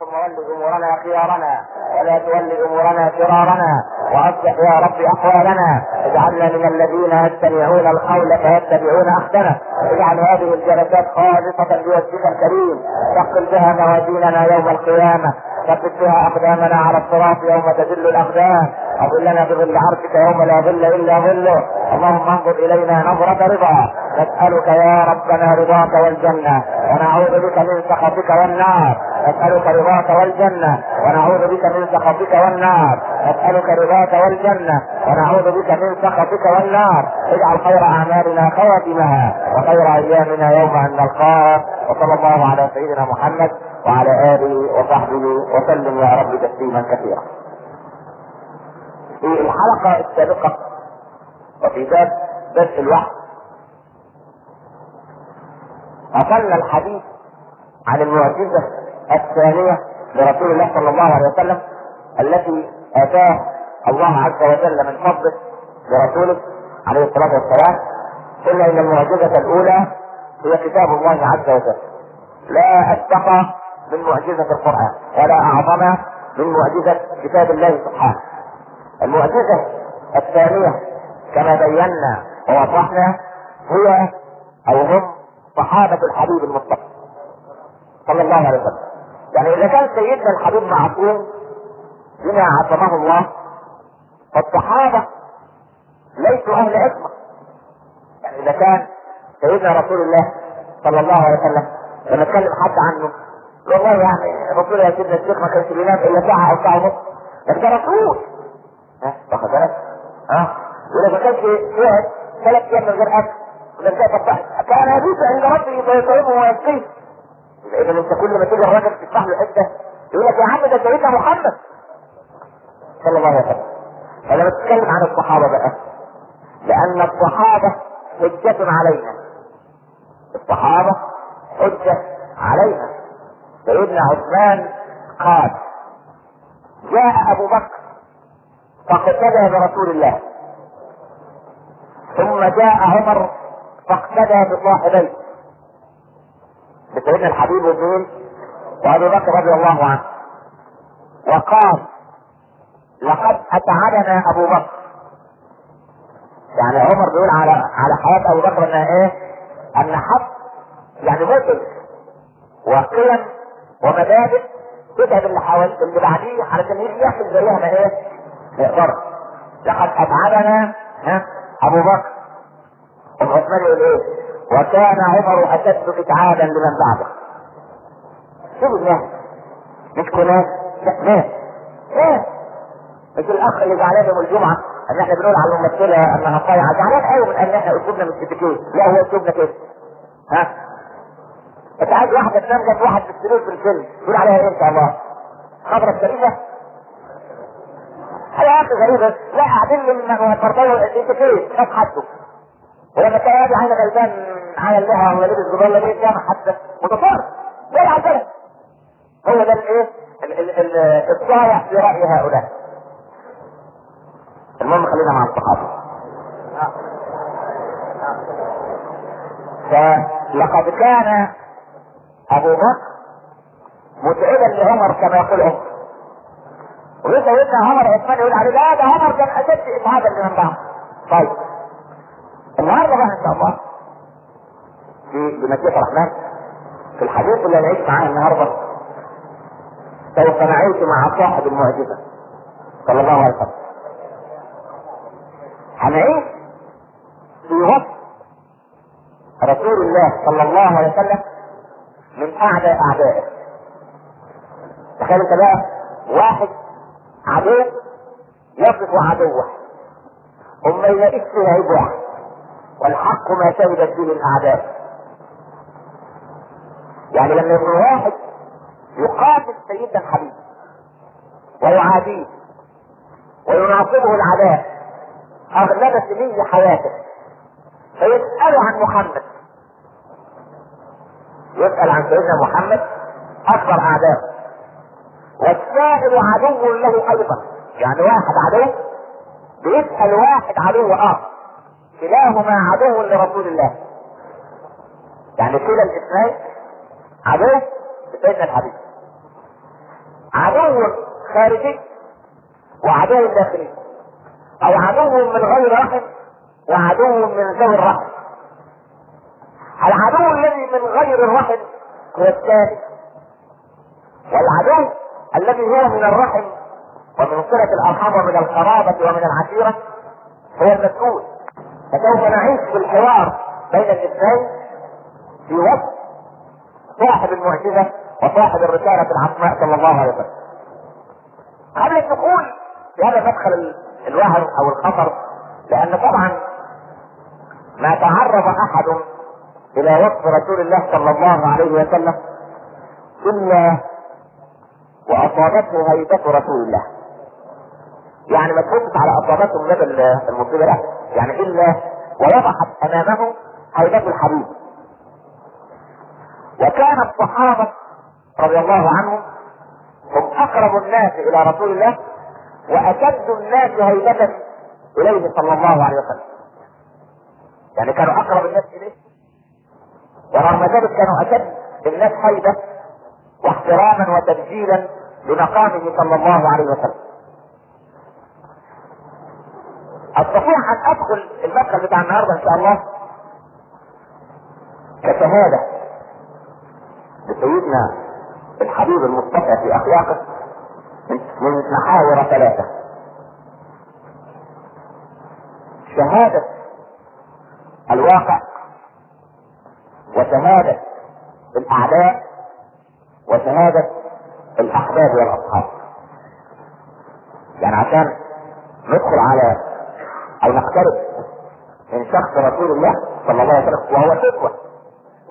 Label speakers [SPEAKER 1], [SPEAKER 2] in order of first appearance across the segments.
[SPEAKER 1] ثم ول أمورنا خيارنا ولا تول أمورنا شرارنا وأصلح يا رب احوالنا اجعلنا من الذين يستمعون القول فيتبعون أحسنه. اجعل هذه الجلسات خالصة لوجهك الكريم. ثقل بها موازيننا يوم القيامة. ثبت بها أقدامنا على الصراط يوم تذل الأقدام. اظلنا بظل عرشك يوم لا ظل إلا ظله. اللهم انظر إلينا نظرة رضا. نسألك يا ربنا رضاك والجنة. ونعوذ بك من سخطك والنار. نسالك رضاك والجنة ونعوذ بك من سخطك والنار. نسالك رضاك والجنة ونعوذ بك من سخطك والنار. اجعل خير أعمالنا خواتمها وخير أيامنا يوم أن نلقاك وصلى الله على سيدنا محمد وعلى آله وصحبه وسلم. يا رب تسليما كثيرا. في الحلقة السابقة وفي باب بدء الوحي أصلنا الحديث عن المعجزة الثانية لرسول الله صلى الله عليه وسلم التي آتاه الله عز وجل من فضله لرسوله عليه الصلاة والسلام قلنا إن المعجزة الأولى هي كتاب الله عز وجل. لا أتقى من معجزة القرآن ولا أعظم من معجزة كتاب الله سبحانه. المعجزة الثانية كما بينا ووضحنا هي أو هم صحابة الحبيب المصطفى صلى الله عليه وسلم. يعني إذا كان سيدنا الحبيب معصوم بما عصمه الله فالصحابة ليسوا أهل عصمة. يعني إذا كان سيدنا رسول الله صلى الله عليه وسلم لما اتكلم حد عنه والله يعني الرسول يا سيدنا الشيخ ما كانش بينام إلا ساعة أو ساعة ونص. بس ده رسول ها؟ واخد بالك؟ ها؟ ولا ما كانش يقعد ثلاث أيام من غير أكل طب كان يبيت عند ربه فيطعمه ويسقيه. اذا انت كل ما تيجي الراجل تفتح له حتة يقول لك يا عم ده سيدنا محمد. صلى الله عليه وسلم. فلما تتكلم عن الصحابة بقى. لأن الصحابة حجة علينا. الصحابة حجة علينا. سيدنا عثمان قال جاء أبو بكر فاقتدى برسول الله. ثم جاء عمر فاقتدى بصاحبيه بسيدنا الحبيب ومين وابي بكر رضي الله عنه وقال لقد اتعبنا أبو بكر يعني عمر بيقول على على حياة أبو بكر إنها إيه؟ أن حد يعني مثل وقيم ومبادئ تتعب اللي حوالي اللي بعديه علشان يجي يحصل زيها ما إيه؟ ما يقدرش لقد اتعبنا ها أبو بكر ام عثمان يقول إيه؟ وكان عمر أشد اتعابا لمن بعده. شوف الناس مش كناس؟ لا ناس ناس مش الأخ اللي زعلان يوم الجمعة إن إحنا بنقول على الممثله انها صايعه زعلان قوي من إن إحنا اسلوبنا مش اتيكيت لا هو اسلوبنا كده. ها؟ أنت عايز واحدة تنام جنب واحد في السرير في الفيلم تقول عليها إيه إن شاء الله؟ حاجة يا أخي غريبه لا قاعدين من فرطيه الاتيكيت خد حده ولما كان يجي عين غلبان على اللها ولا لبس جبال ليه جامع حتى متفرد. زي العسلة هو ده الايه؟ الصايع في رأي هؤلاء. المهم خلينا مع الصحابة. فلقد كان أبو بكر متعبا لعمر كما يقول عمر. ولسه سيدنا عمر عثمان يقول عليه لا ده عمر كان أشد اتعابا لمن بعد. طيب. النهارده بقى إن شاء الله بمشيئة الرحمن في الحديث اللي هنعيش معاه النهارده سوف نعيش مع صاحب المعجزة صلى الله عليه وسلم. هنعيش في وصف رسول الله صلى الله عليه وسلم من اعداء أعدائه. تخيل أنت بقى واحد عدو يصف عدوه. وما يلاقيش فيه عيب واحد والحق ما شهدت به الاعداء يعني لما يكون واحد يقاتل سيدنا الحبيب ويعاديه ويناصبه العداء اغلب سنين حياته. فيسأل عن محمد. يسأل عن سيدنا محمد أكبر اعدائه والسائل عدو له أيضا. يعني واحد عدو بيسأل واحد عدو آخر. كلاهما عدو لرسول الله. يعني كلا الاثنين عدو لسيدنا الحبيب عدو خارجي وعدو داخلي. أو عدو من غير رحم وعدو من ذوي الرحم. العدو الذي من غير الرحم هو الثالث والعدو الذي هو من الرحم ومن صلة الأرحام ومن القرابة ومن العشيرة هو المسؤول. فسوف نعيش في الحوار بين الإثنين في وصف صاحب المعجزة وصاحب الرسالة العظماء صلى الله عليه وسلم. قبل الدخول في هذا مدخل الوهم أو الخطر لأن طبعا ما تعرض أحد إلى وصف رسول الله صلى الله عليه وسلم إلا وأصابته هيبة رسول الله. يعني ما تبص على أصابته من المصيبة لا يعني إلا ووضحت أمامه هيبة الحبيب. وكان الصحابة رضي الله عنهم هم أقرب الناس إلى رسول الله وأشد الناس هيبة إليه صلى الله عليه وسلم. يعني كانوا أقرب الناس إليه ورغم ذلك كانوا أشد الناس هيبة واحتراما وتبجيلا لمقامه صلى الله عليه وسلم. استطيع أن أدخل المدخل بتاع النهارده إن شاء الله كشهادة لسيدنا الحبيب المصطفى في أخلاقه من محاور ثلاثة. شهادة الواقع وشهادة الأعداء وشهادة الأحباب والأصحاب. يعني عشان ندخل على أو نقترب من شخص رسول الله صلى الله عليه وسلم وهو الأسوة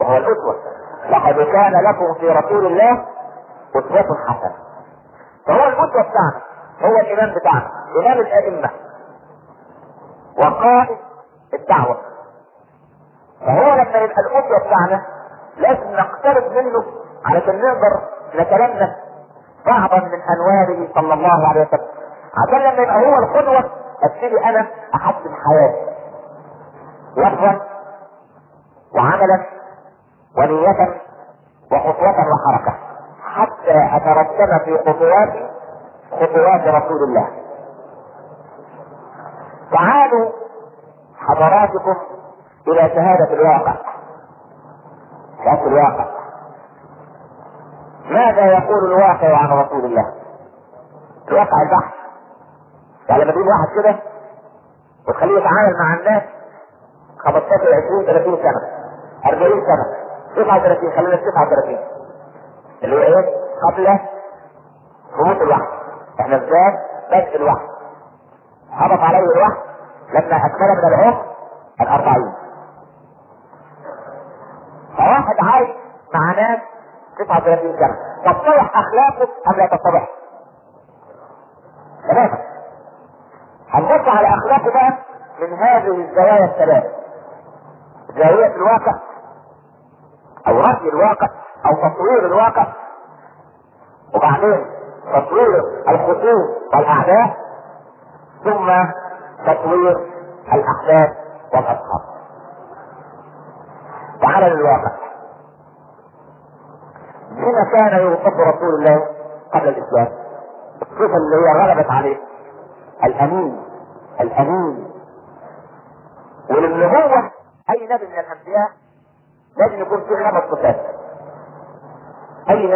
[SPEAKER 1] وهو الأسوة. لقد كان لكم في رسول الله أسوة حسنة. فهو الأسوة بتاعنا هو الإمام بتاعنا إمام الأئمة وقائد الدعوة. فهو لما يبقى الأسوة بتاعنا لازم نقترب منه علشان نقدر نتلمس بعضا من انواره صلى الله عليه وسلم. عشان لما يبقى هو القدوة أبتدي أنا أحسن حياتي. لفظا وعملا ونية وخطوة وحركة. حتى اترسم في خطواتي خطوات رسول الله. تعالوا حضراتكم إلى شهادة الواقع. شهادة الواقع. ماذا يقول الواقع عن رسول الله؟ الواقع البحث. يعني لما تجيب واحد كده وتخليه يتعامل مع الناس 15 20 30 سنة 40 سنة. 39 خلينا 39 اللي هو إيه؟ قبل هبوط الوحي إحنا إزاي؟ بدء الوحي هبط عليه الوحي لما اكمل من العمر الأربعين. فواحد عايش مع ناس 39 سنة. تتضح أخلاقه أم لا تتضح؟ تماما هنبص على أخلاقه بقى من هذه الزوايا الثلاث زاوية الواقع. أو رأي الواقع أو تصوير الواقع. وبعدين تصوير الخصوم والأعداء ثم تصوير الاحداث والاصحاب تعال للواقع. بما كان يوصف رسول الله قبل الإسلام؟ الصفه اللي هي غلبت عليه. الأمين الأمين. وللنبوة أي نبي من الأنبياء لازم يكون فيه خمس صفات. أي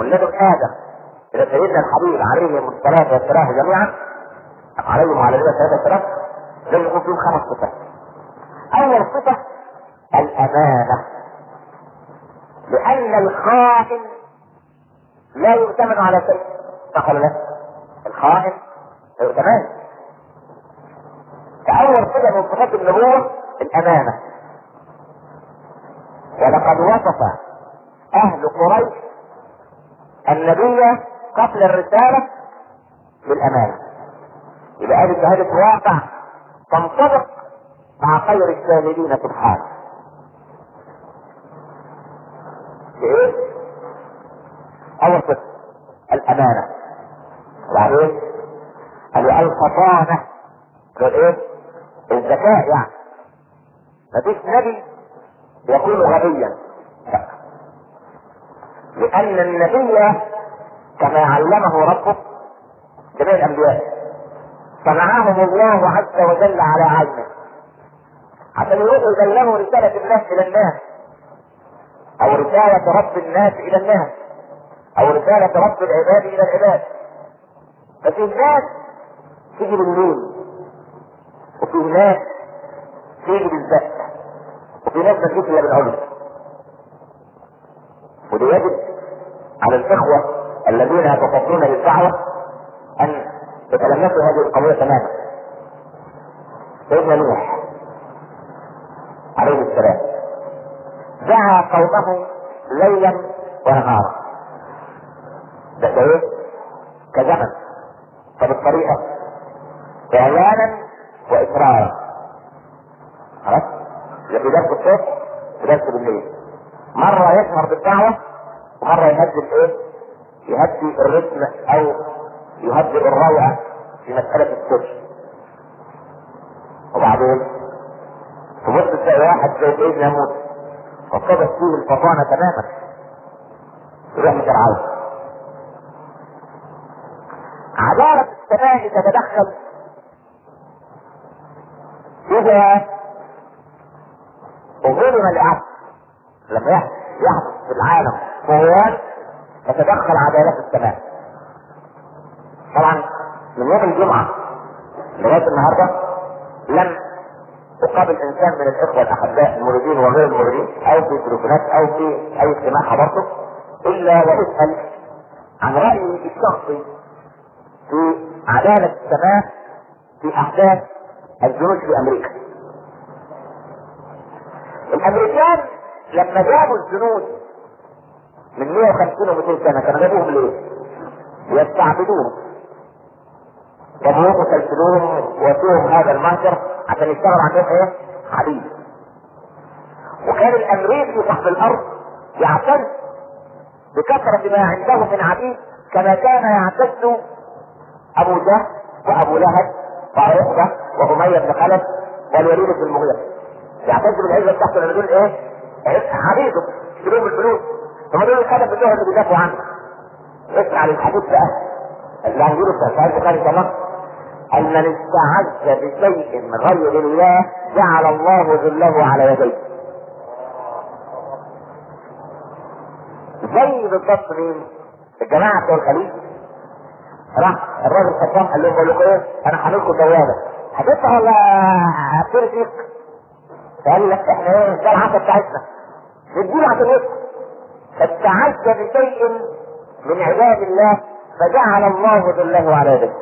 [SPEAKER 1] من لدن آدم. إلى سيدنا الحبيب عليه الصلاة والسلام جميعا عليهم وعلى نبينا الصلاه والسلام لازم يكون فيهم خمس صفات. أول صفة الأمانة. لأن الخائن لا يؤتمن على شيء. صح ولا لا؟ الخائن تمام فأول صفة من صفات النبوة الأمانة. ولقد وصف أهل قريش النبي قبل الرسالة بالأمانة. يبقى هذه شهادة واقع تنطبق مع خير الشاهدين سبحانه. بإيه؟ أول صفة الأمانة. وبعدين قالوا الفطانة قال إيه الذكاء يعني. مفيش نبي يكون غبيا. لأن النبي كما علمه ربه جميع الأنبياء صنعهم الله عز وجل على عينه عشان يروحوا يبلغوا رسالة الله إلى الناس أو رسالة رب الناس إلى الناس أو رسالة رب العباد إلى العباد. ففي ناس تيجي بالليل وفي ناس تيجي بالزق وفي ناس ما تجيش إلا بالعلم وده يجب على الإخوة الذين يتصدون للدعوة أن يتلمسوا هذه القضية تماما سيدنا نوح عليه السلام دعا قومه ليلا ونهارا ده إيه؟ كزمن فبالطريقة إعلانا وإسرارا خلاص؟ يبقى درس الصبح ودرس بالليل مرة يجهر بالدعوة ومرة يهدي الإيه؟ يهدي الرتم أو يهدئ الروعة في مسألة الصبح وبعدين تبص تلاقي واحد زي سيدنا موسى وصدت فيه الفطانة تماما. يروح فرعون عدالة السماء تتدخل. إذا ظلم العبد لما يحدث في العالم. طغيان تتدخل عدالة السماء. طبعا من يوم الجمعة لغاية النهاردة لم تقابل إنسان من الإخوة الأحباء الموردين وغير الموردين أو في تليفونات أو في أي اجتماع حضرته إلا واسأل عن رأيي الشخصي في عدالة السماء في أحداث الجنود في أمريكا. الأمريكان لما جابوا الجنود من 150 و 200 سنة كانوا جابوهم ليه؟ يستعبدوهم جابوهم وسلسلوهم واتوهم هذا المهجر عشان يشتغل عندهم إيه؟ حديد وكان الأمريكي صاحب الأرض يعتز بكثرة ما عنده من عبيد كما كان يعتز أبو جهل وأبو لهب وعقبة وأمية بن خلف والوليد بن المغيرة يعتز بالعزة بتاعته لما دول إيه؟ عبيده يشتريهم بالفلوس هم دول الخلف بتوعهم اللي بيدافعوا عنه اسمع للحديث بقى اللي هنقوله في صحيح البخاري كمان أن من استعز بشيء غير الله جعل الله ذله على يديه زي بالضبط مين؟ الجماعة بتوع الخليج راح الراجل خدام قال لهم بقول لكم إيه؟ أنا هعمل لكم بوابة هتدفع ولا فيك؟ قال لك إحنا إيه؟ ده العصا بتاعتنا نديله عشان يدفع فاستعز بشيء من عباد الله فجعل الله ذله على يديه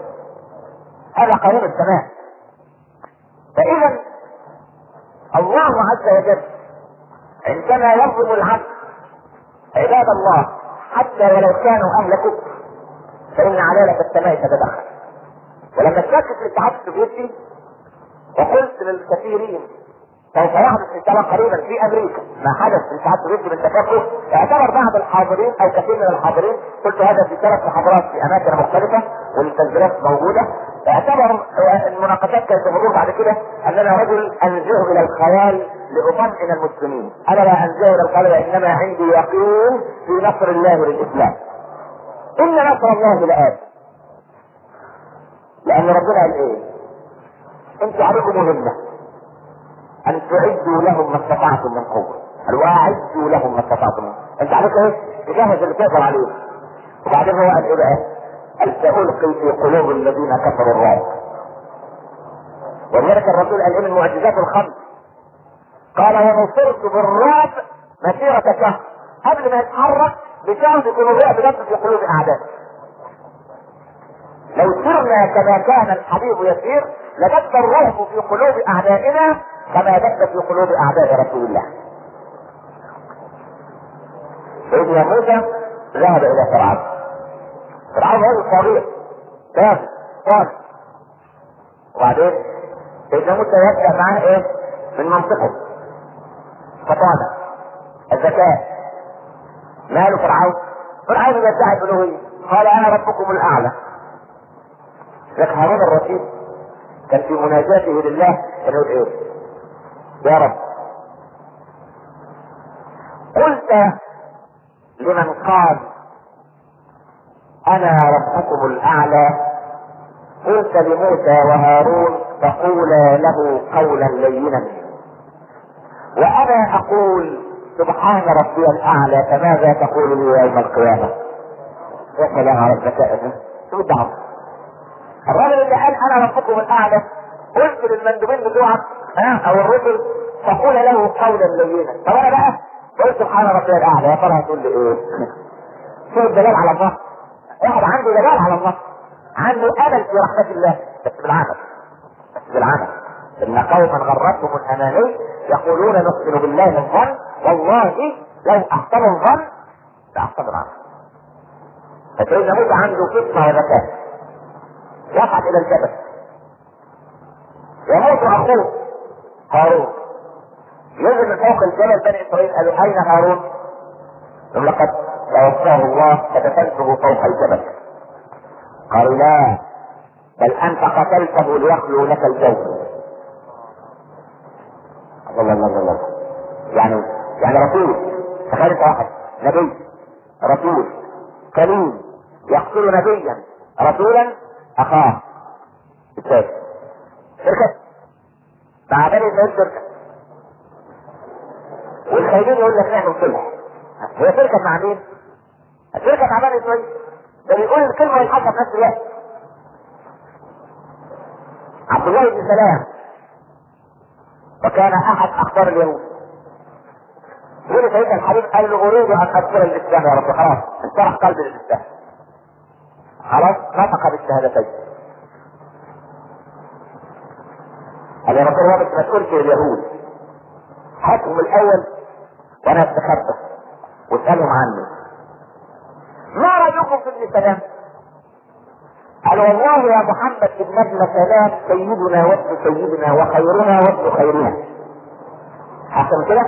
[SPEAKER 1] هذا قانون السماء. فإذا الله عز وجل عندما يظلم العبد عباد الله حتى ولو كانوا أهل كفر فان عداله السماء تتدخل ولما اشتكت الاتحاد السوفيتي وقلت للكثيرين سوف يحدث ان شاء الله قريبا في أمريكا ما حدث في الاتحاد السوفيتي من تفكك اعتبر بعض الحاضرين أو كثير من الحاضرين قلت هذا في ثلاث محاضرات في أماكن مختلفة والتسجيلات موجودة اعتبر المناقشات كانت تمر بعد كده ان أنا رجل انزه إلى الخيال لأطمئن المسلمين. أنا لا انزه إلى الخيال انما عندي يقين في نصر الله للإسلام. إن نصر الله لآت لأن ربنا قال إيه؟ أنتوا عليكم مهمة. أن تعدوا لهم ما استطعتم من قوة. قال واعدوا لهم ما استطعتم. أنت عليك إيه تجهز اللي تقدر عليه وبعدين هو قال إيه بقى قال في قلوب الذين كفروا الرعب. ولذلك الرسول قال إيه من المعجزات الخمس. قال ونصرت بالرعب مسيرة شهر قبل ما يتحرك بشهر يكون الرعب في قلوب اعدائه لو سرنا كما كان الحبيب يسير لدب الرعب في قلوب أعدائنا كما دب في قلوب أعداء رسول الله. سيدنا موسى ذهب إلى فرعون. فرعون هو الطبيعي كافر صالح. وبعدين سيدنا موسى يبدا معاه إيه؟ من منطقه. فطانه الذكاء. ماله فرعون؟ فرعون يدعي الالوهيه قال أنا ربكم الأعلى. لك هارون الرشيد كان في مناجاته لله كان يقول إيه يا رب. قلت لمن قال أنا ربكم الأعلى. قلت لموسى وهارون فقولا له قولا لينا. وأنا أقول سبحان ربي الأعلى فماذا تقول لي يوم القيامة؟ يا سلام على الذكاء ده شو الدعوة. الراجل اللي قال أنا ربكم الأعلى قلت للمندوبين بتوعك أو الرسل فقول له قولا لينا. طب أنا بقى قلت سبحان ربي الاعلى يا ترى هتقول لي إيه؟ شو الدلال على الله؟ واحد عنده دلال على الله. عنده أمل في رحمة الله. بس بالعمل. بس بالعمل. إن قوما غرتهم الأماني يقولون نؤمن بالله الظن والله لو احسنوا الظن لأحسنوا العمل. فسيدنا موسى عنده فطنه وذكاء يصعد إلى الجبل. يموت اخوه هارون. ينزل من فوق الجبل بني إسرائيل قالوا اين هارون؟ يقول لقد توفاه الله فدفنته فوق الجبل. قالوا لا بل أنت قتلته ليخلو لك الجو. الله الله الله يعني يعني رسول تخيل واحد نبي رسول كريم يقتل نبيا رسولا أخاه. الثالث شركة. شركة والخايبين يقول لك نعمل صلح هي شركة مع مين؟ مع بني اسرائيل ده بيقول الكلمة والحق في نفس الوقت. عبد الله بن سلام. وكان أحد أخبار اليهود. يقول سيدنا الحبيب قال له اريد أن ادخل الإسلام يا رب. خلاص انشرح قلبي للاسلام خلاص نطق بالشهادتين قال يا رب الرابط ما تقولش لليهود هاتهم الأول وأنا استخبى واسألهم عني ما رأيكم في ابن سلام؟ قال والله يا محمد ابن ابن سلام سيدنا وابن سيدنا وخيرنا وابن خيرنا. حسن كده؟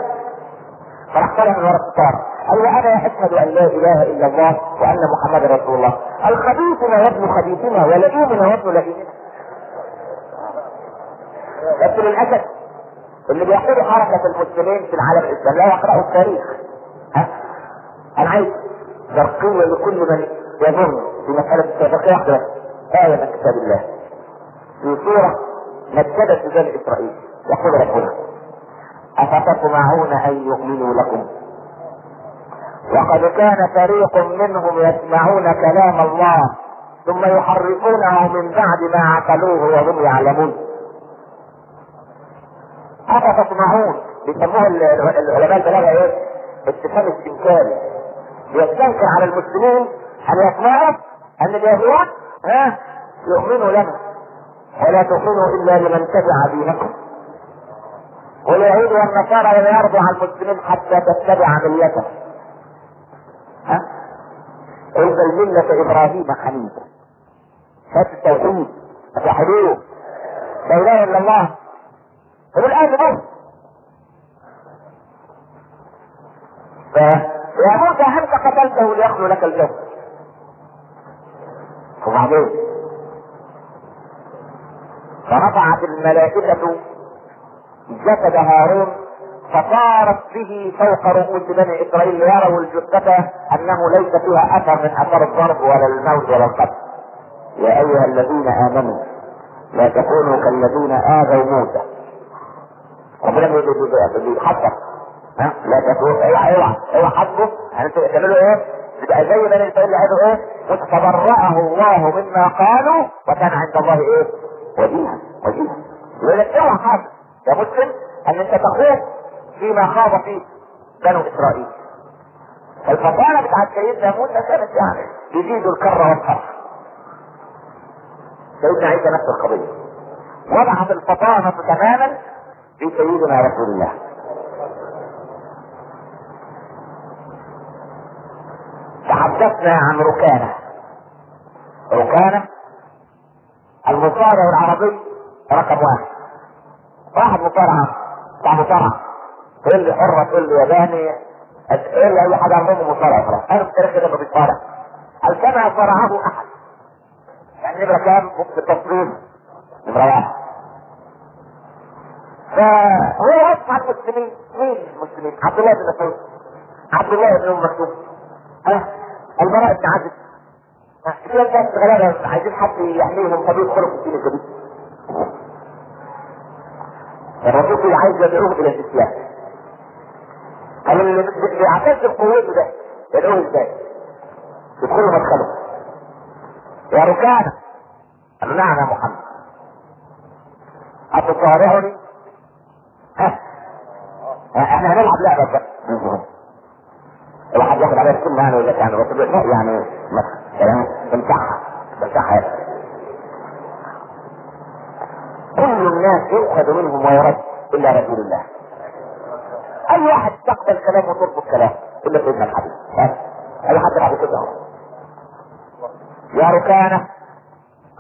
[SPEAKER 1] فراح طلع من ورا الستار قال وأنا أشهد أن لا إله إلا الله وأن محمد رسول الله. الخبيثنا وابن خبيثنا ولئيمنا وابن لئيمنا. بس للأسف اللي بيقودوا حركة المسلمين في العالم الإسلامي لا يقرأوا التاريخ. ها؟ أنا عايز برقية لكل من يظن في مسألة السابقية واحدة آية من كتاب الله. في سورة نكدت بني إسرائيل. يقول ربنا أفتطمعون أن يؤمنوا لكم؟ وقد كان فريق منهم يسمعون كلام الله ثم يحرفونه من بعد ما عقلوه وهم يعلمون. أفتطمعون بيسموها العلماء البلاغة إيه؟ اتفاق استنكاري يستنكر على المسلمين أن يسمعوا أن اليهود ها يؤمنوا لنا. ولا تؤمنوا إلا لمن تبع دينكم. واليهود والنصارى لا يرضوا على المسلمين حتى تتبع ملته ها؟ بل ملة إبراهيم حنيفا هات التوحيد. اتوحدوه لا إله إلا الله. والآن بص فيا موسى هل قتلته ليخلو لك الجو؟ وبعدين فرفعت الملائكة جسد هارون فطارت به فوق رؤوس بني إسرائيل. ليروا الجثة أنه ليس فيها أثر من أثر الضرب ولا الموت ولا القتل. يا أيها الذين آمنوا لا تكونوا كالذين آذوا موسى. ربنا بيحذر ها؟ لا تكونوا اوعى اوعى اوعى حسبه يعني أنتوا تعملوا إيه؟ تبقى زي بني اسرائيل اللي قالوا إيه؟ فتبرأه الله مما قالوا وكان عند الله إيه؟ وجيها وجيها. يقول لك اوعى حاجة يا مسلم أن أنت تخوض فيما خاض فيه بنو إسرائيل. الفطانه بتاعت سيدنا موسى كانت يعني يزيد الكر والفر سيدنا عيسى نفس القضية. وضعت الفطانة تماما في سيدنا رسول الله. تحدثنا عن ركانة. ركانة المصارع العربي رقم واحد. واحد مصارعة بتاع مصارعة لي حرة تقول لي ياباني. تقول لي أي حاجة عندهم مصارعة خلاص أنا في التاريخ كده ما بيتصارع قال كما صارعه أحد؟ يعني نمرة كام؟ في التصوير نمرة واحد. فهو واقف مع المسلمين مين المسلمين؟ عبد الله بن مسعود. عبد الله بن مكتوم ها البراء بن عازب. في ناس غلابه عايزين حد يحميهم فبيدخلوا في الدين الجديد. الرسول عايز يدعوهم إلى الإسلام. قال اللي بيعتز بقوته ده. يدعوه إزاي؟ يدخلوا مدخله يا ركانه قال نعم يا محمد. أتصارعني؟ إحنا هنلعب لعبة بقى الواحد ياخد عليها الكلمة يعني ولا يعني بس لا يعني كلام تمسحها تمسحها كل الناس يؤخذ منهم ويرد الا رسول الله. أي واحد تقبل كلام وترفض كلام إلا سيدنا الحبيب. اي حد بعد كده. يا ركانة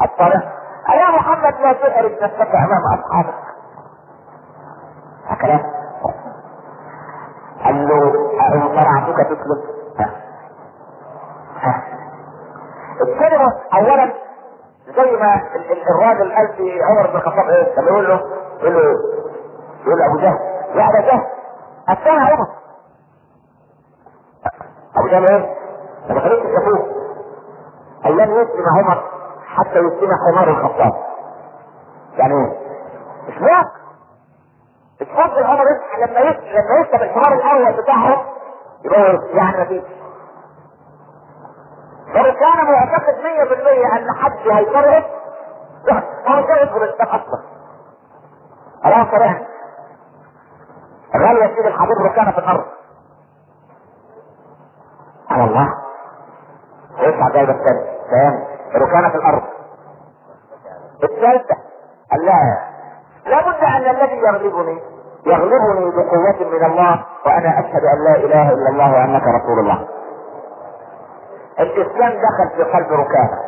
[SPEAKER 1] الطريق. يا محمد لا تحرج نفسك أمام أصحابك. هكذا قال له صرعتك تسلم ها. ها. الكلمة اولا زي ما ال- ال- الراجل قال في عمر بن الخطاب إيه؟ لما يقول له يقول له؟ يقول له أبو جهل يا أبا جهل أتاها عمر. أبو جهل إيه؟ ما خليك تشوفوه قال لن يسلم عمر حتى يسلم حمار الخطاب يعني إيه؟ مش واقع اتفضل عمر يصحى لما يصحى لما يركب الحمار الأول بتاعهم هو يعني مفيش لو كان معتقد 100% أن حد هيفرق هو مش هيدخل الاسلام أصلا خلاص يعني غالي يا سيدي الحبيب ركانه في الأرض على الله ويطلع جايبه الثاني ثاني ركانه في الأرض الثالثه قال لا لابد ان الذي يغلبني يغلبني بقوة من الله وأنا اشهد ان لا اله الا الله وانك رسول الله. الإسلام دخل في قلب ركانه.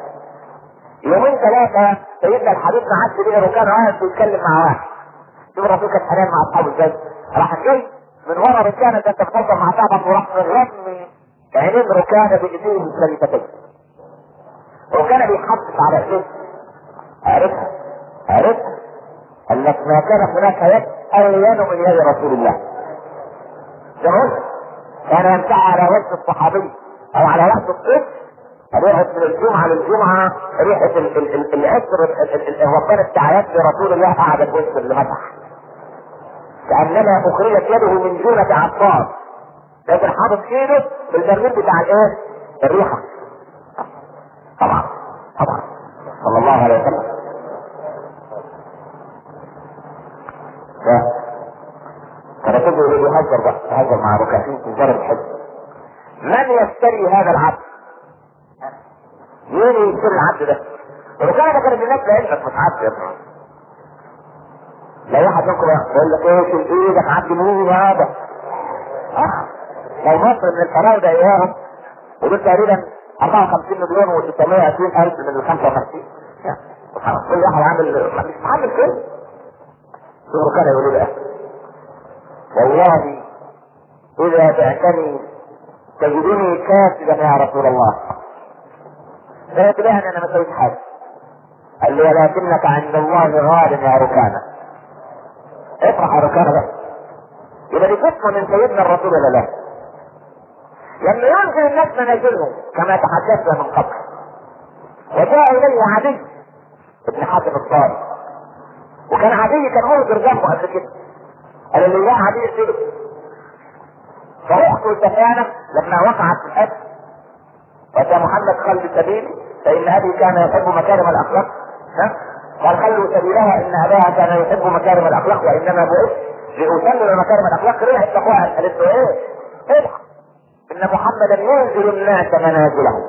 [SPEAKER 1] يومين ثلاثة سيدنا الحبيب ما عادش ليه ركانه قاعد بيتكلم مع واحد. شوف الرسول كان حنان مع أصحابه إزاي؟ راح جاي من ورا ركانه ده أنت بتفضل مع صاحبك وراح رمي عينين ركانه بإيديه الشريفتين. ركانه بيحدث على ايديه. عرفها عرفها قال لك ما كان هناك يد ألين من يد رسول الله. جمعت كان يمسح على وجه الصحابي أو على رأس الطفل ريحة من الجمعة للجمعة ريحة ال- ال- ال- العطر ال- ال- ال- ربنا استعاذ برسول الله قعدت وسط اللي مسح. كأنما أخرجت يده من جونة عطار. لكن حاطط إيده في بتاع الإيه؟ الريحة. طبعا طبعا صلى الله عليه وسلم. يهزر بقى يهزر مع ركعتين تنزل الحج من يشتري هذا العبد؟ مين يشتري العبد ده؟ الركعة ده كانت الناس لعلمك مش عبد يا لو واحد منكم يقول لك إيه شيل إيدك عبد مين هذا؟ آه. لو مصر من الفراودة اياهم ودول تقريبا 54 مليون و620 ألف من ال 55 كل واحد عامل مش عامل كده. كانوا يقولوا له والله إذا بعتني تجدني كاسدا يا رسول الله. فيتبعني أنا ما سويت حاجة. قال له ولكنك عند الله غال يا ركانة. افرح يا ركانة بس يبقى دي من سيدنا الرسول ولا لا؟ لما ينزل الناس منازلهم كما تحدثنا من قبل. وجاء إليه عدي ابن حاتم الطائي. وكان عدي كان هو جنبه قبل كده. جاء عدي يسيبه فاخته سفيانه لما وقعت في الاسد واتى محمد خلف سبيل فإن أبي كان يحب مكارم الأخلاق ها؟ قال خلوا سبيلها إن أباها كان يحب مكارم الأخلاق وإنما بعثت لأسلم مكارم الأخلاق. ريحه تقواها قالت له إيه؟ اضحك إن محمدا ينزل الناس منازلهم.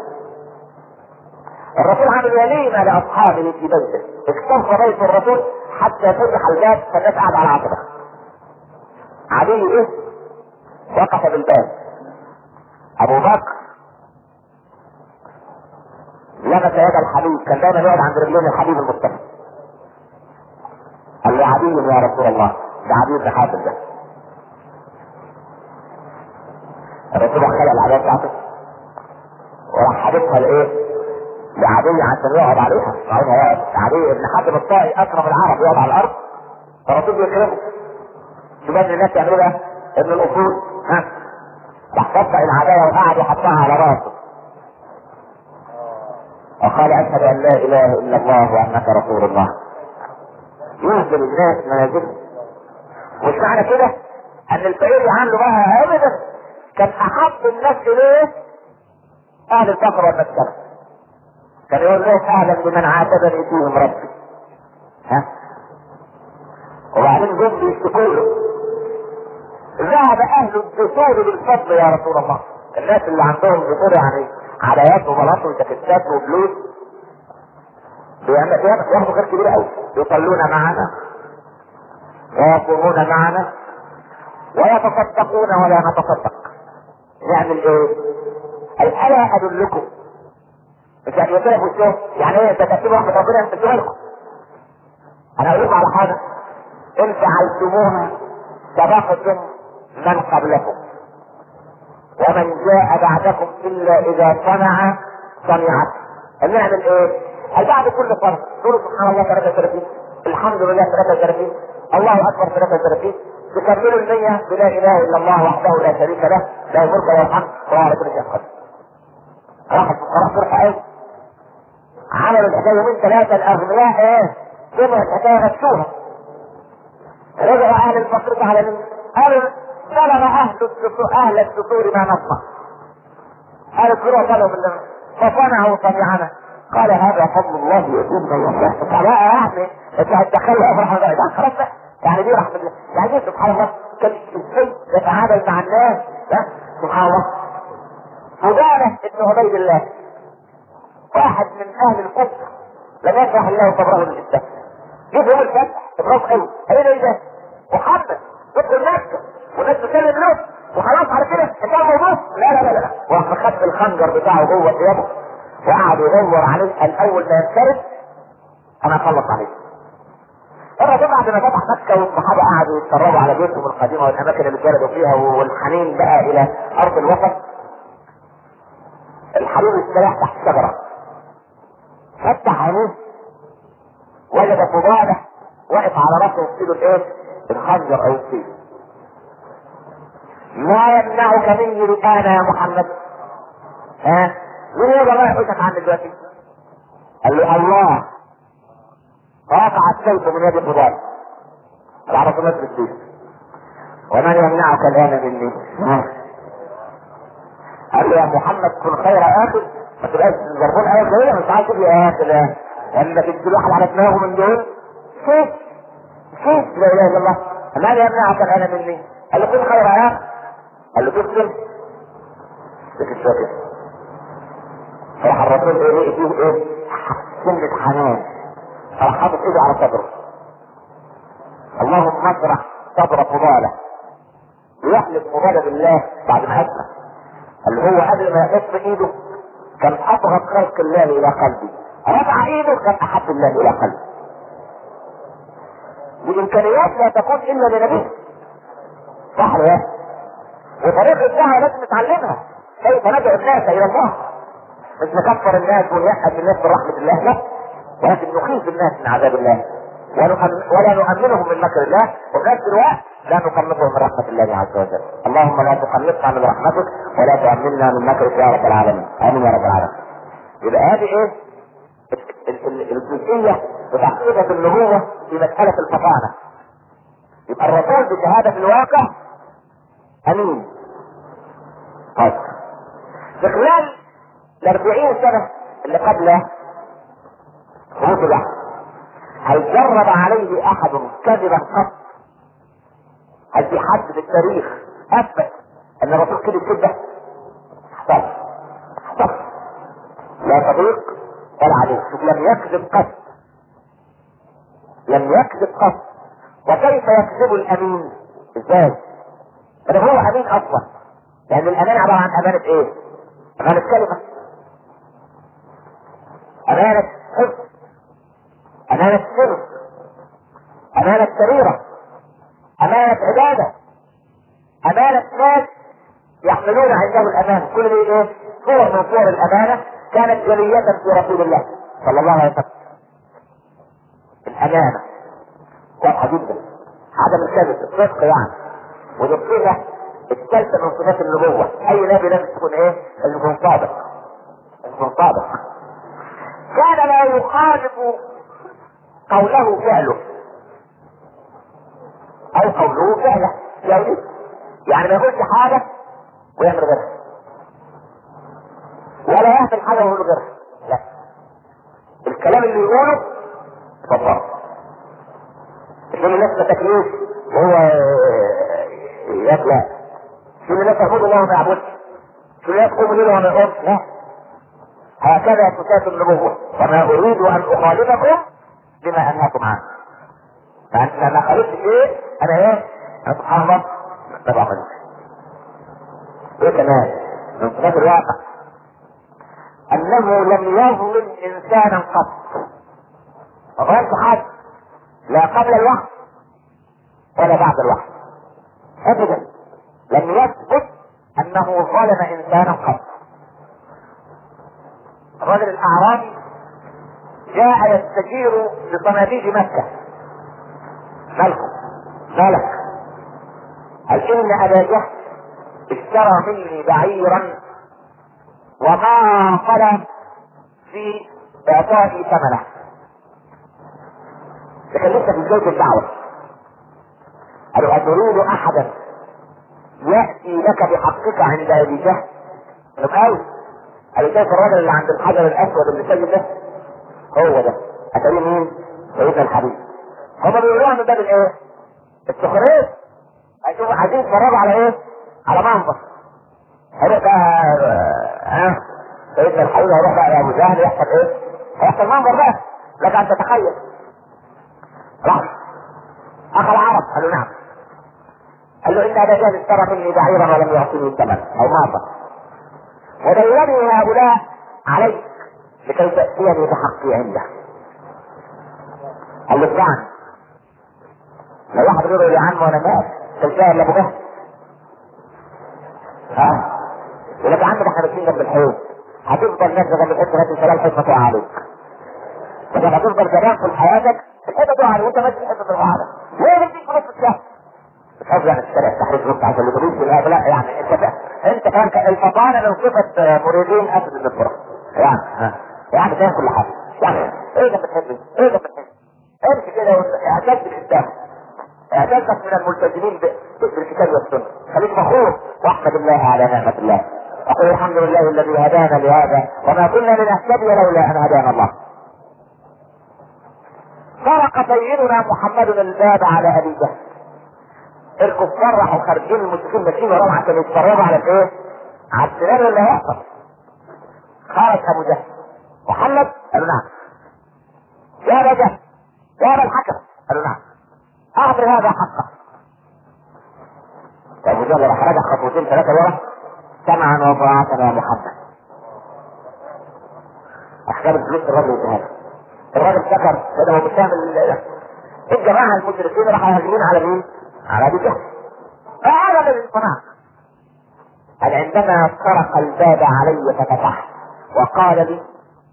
[SPEAKER 1] الرسول عمل وليمة لأصحابه في بيته. اكتظ بيت الرسول حتى فتح الباب فالناس على عتبه علي إيه؟ وقف بالباب. أبو بكر لمس يد الحبيب كان دايما يقعد عند رجلين الحبيب المصطفى قال له عدي يا رسول الله ده عدي بن حاتم ده. الرسول راح خلع العباية بتاعته وراح حادثها لإيه؟ لعدي عشان يقعد عليها. عدي ابن حاتم الطائي اكرم العرب يقعد على الأرض. فالرسول بيكرمه شباب الناس يعملوا ده ابن الأصول ها؟ راح طبق العبايه وقعد يحطها على راسه. وقال أشهد أن لا إله إلا الله وأنك رسول الله. ينزل الناس منازلهم مش معنى كده؟ أن الفقير يعامله بقى ابدا كان احب الناس إليه أهل الفقر والمسكنة. كان يقول لهم أهلا بمن عاتبني فيهم ربي. ها؟ وبعدين جم بيشتكوا له. أهل الدثور بالفضل يا رسول الله. الناس اللي عندهم دثور يعني عبايات وبلاط وجاكيتات وفلوس بياخدوا خير كبير قوي. يصلون معنا. ويصومون معنا. ويتصدقون ولا نتصدق. نعمل إيه؟ اي أدلكم. مش يعني لك وشهم يعني إيه؟ انت تكتبوا رحمه ربنا انت لكم. أنا أقول لكم على حاجة. إن فعلتموها سبقتم من قبلكم ومن جاء بعدكم إلا إذا صنع صنعت نعمل إيه؟ بعد كل فرض تقول سبحان الله 33 الحمد لله 33 الله أكبر 33 تكملوا المية بلا إله إلا الله وحده لا شريك له له الملك والحمد وهو على كل شيء قدير راح الفقراء فرحة إيه؟ عملوا الحكاية يومين ثلاثة الأغنياء إيه؟ سمعوا الحكاية غشوها رجعوا أهل الفقر على مين؟ قالوا بلغ أهل السطور أهل السطور ما نصنع. أهل الفروع قالوا بالله فصنعوا صنيعنا قال هذا فضل الله يؤتيه من يشاء فلا يعني إنت هتدخل أفرح بقى خلاص بقى يعني دي رحمة الله؟ يعني دي سبحان الله. كان إزاي يتعامل مع الناس. سبحان الله. فضاله ابن عبيد الله. واحد من أهل الكفر لم يشرح الله صبره للاسلام جه يوم الفتح اضراب قوي إيه ده إيه ده محمد يدخل مكه والناس تتكلم له وخلاص على كده انتهى الموضوع لا لا لا لا وراح خد الخنجر بتاعه جوه ثيابه وقعد يدور عليه الأول ما ينفرد أنا اخلص عليه. الرسول بعد ما فتح مكة والصحابه قعدوا يتفرجوا على بيوتهم القديمة والأماكن اللي اتولدوا فيها والحنين بقى إلى أرض الوسط. الحبيب استراح تحت شجرة. فتح عينيه. وجد فضالة واقف على راسه في إيده الإيه؟ الخنجر أو السيف. ما يمنعك مني الان يا محمد؟ ها؟ مين هو الله يحوشك عني دلوقتي؟ قال له الله. رفع السيف من يد فضال على رسول الله السيف ومن يمنعك الآن مني؟ قال له يا محمد كن خير اخر ما تبقاش زربون إيه كده مش عايز تبقى اخر لما تدي واحد على دماغه من دول. كيف كيف لا إله إلا الله. من يمنعك الآن مني؟ قال له كن خير اخر قال له تسلم لكن شاكر. راح الرسول إيه؟ فيه إيه سنة حنان. راح حاطط إيده على صدره اللهم اشرح صدر فضالة. ويحلف فضالة بالله بعد ما اسلم اللي هو قبل ما يحط إيده كان ابغض خلق الله إلى قلبي. رفع إيده كان أحب الله إلى قلبي. والامكانيات لا تكون إلا لنبيه. صح ولا وطريقة الدعوة لازم نتعلمها. كيف ندعو الناس إلى الله؟ مش نكفر الناس ونيأس الناس من رحمة الله. لا. ولكن نخيف الناس من عذاب الله. ولا نؤمنهم من مكر الله. وفي نفس الوقت لا نقنطهم من رحمة الله عز وجل. اللهم لا تقنطنا من رحمتك ولا تؤمننا من مكرك يا رب العالمين. آمين يا رب العالمين. يبقى هذه إيه؟ الجزئية بتحقيقة النبوة في مسألة الفطانة. يبقى الرسول بشهادة في الواقع أمين. طيب. في خلال الأربعين سنة اللي قبل خروج الوحي هل جرب عليه أحد كذبا قط؟ هل في حد في التاريخ أثبت أن الرسول كذب كذبة؟ احتفظ احتفظ لا تضيق ولا شوف لم يكذب قط لم يكذب قط وكيف يكذب الأمين؟ إزاي؟ ده هو أمين أصلا لأن الأمان عبارة عن أمانة إيه؟ أمانة كلمة أمانة حفظ أمانة سر أمانة سريرة أمانة عبادة أمانة ناس يحملون عنده الأمانة كل دي إيه؟ صور من صور الأمانة كانت جلية في رسول الله صلى الله عليه وسلم. الأمانة. واضحة جدا. عدم الكذب الصدق يعني. ودي الثالثة من صفات النبوة. أي نبي لازم تكون إيه؟ لازم يكون صادق يكون صادق كان لا يخالف قوله فعله. أو قوله فعله. يعني؟ يعني ما يقولش حاجة ويعمل غيرها ولا يهمل حاجة ويقول غيرها لا. الكلام اللي يقوله اتفضل يقول الناس ما تاكلوش وهو ياكل يقول الناس يعبدوا الله وما يعبدش يقول الناس قوموا ليله وما يقومش لا. هكذا تساس النبوة. وما أريد أن أخالفكم بما أنهاكم عنه. فأنت لما خالفت شيء أنا إيه؟ أنا سبحان الله. ما إيه كمان؟ من صفات الواقع. أنه لم يظلم إنسانا قط. ما ظلمش حد لا قبل الوحي ولا بعد الوحي أبدا. لم يثبت أنه ظلم إنسانا قط. الرجل الاعرابي جاء يستجير بصناديد مكة. ملكه ملك. قال إن أبا جهل اشترى مني بعيرا وما قال في اعطائي ثمنه. لكن لسه في بداية الدعوة. قالوا أتريد أحدا يأتي لك بحقك عند أبي جهل؟ قال شايف الراجل اللي عند الحجر الأسود اللي ساجد ده؟ هو ده. اتاريه مين؟ سيدنا الحبيب. هما بيقولوها من باب الإيه؟ السخرية. هيشوفوا عايزين يتفرجوا على إيه؟ على منظر. هيروح بقى ها سيدنا الحبيب هيروح بقى يا ابو جهل يحصل إيه؟ هيحصل منظر بقى. لك أن تتخيل. راح. أخ العرب. قالوا نعم. قال له إن ابا جهل اشترى مني بعيرا ولم يعطيني الثمن. أو ماطر ودلني هؤلاء عليك لكي تأتيني بحقي عنده. قال له اسمعني لو واحد غيره يا عم وأنا مات تلقاه إلا ابو ها؟ يقول لك يا عم ده إحنا ماشيين جنب الحيط هتفضل ماشي جنب الحيط لغايه السلام الحيط ما تقع عليك فانت هتفضل جبان طول حياتك الحيطه تقع عليك وأنت ماشي الحيطه تقع عليك. ليه بديك في نص الشهر؟ بتحب يعني الشارع نص عشان الاتوبيس لا يعني أنت أنت فاهم الفطانه من صفه مريدين اسد الدكتوراه يعني ها يعني فاهم كل حاجة. يعني إيه ده بتحب إيه ده بتحب امشي كده اعتز بالإسلام. اعتزك من الملتزمين بالكتاب والسنة. خليك فخور وأحمد الله على نعمة الله. أقول الحمد لله الذي هدانا لهذا وما كنا لنهتدي لولا أن هدانا الله. طرق سيدنا محمد الباب على أبي جهل. الكفار راحوا خارجين المشركين ماشيين وراهم عشان يتفرجوا على الإيه؟ على السيناريو اللي هيحصل. خرج أبو جهل محمد قالوا نعم. يا جهل يا ابا الحكم قالوا نعم. أعطي هذا حقه. أبو جهل راح رجع خطوتين ثلاثة ورا سمعا وطاعة يا محمد. احكام الفلوس الراجل يديها الراجل سكر كده هو بتعمل الجماعه المشركين راحوا هاجمين على مين؟ على ابي جهل فهذا الذي صنع قال عندما طرق الباب علي ففتحت وقال لي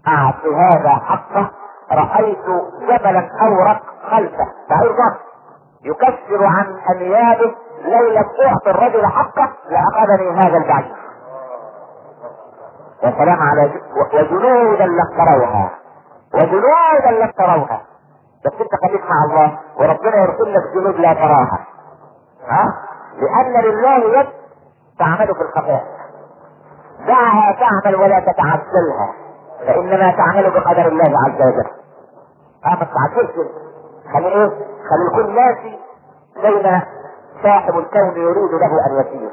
[SPEAKER 1] اعط هذا حقه رأيت جبلا أورق خلفه. فايضا يكفر عن انيابه لو لم أعطي الرجل حقه لأخذني هذا البعير. والسلام على وجنودا لم تروها. وجنودا لم تروها. بس انت خليك مع الله وربنا يرسل لك جنود لا تراها. ها؟ لأن لله يد تعمل في الخفاء دعها تعمل ولا تتعسلها فإنما تعمل بقدر الله عز وجل. آه ما تتعسلش خلي إيه؟ خلي يكون ناسي بين صاحب الكون يريد له أن يسير.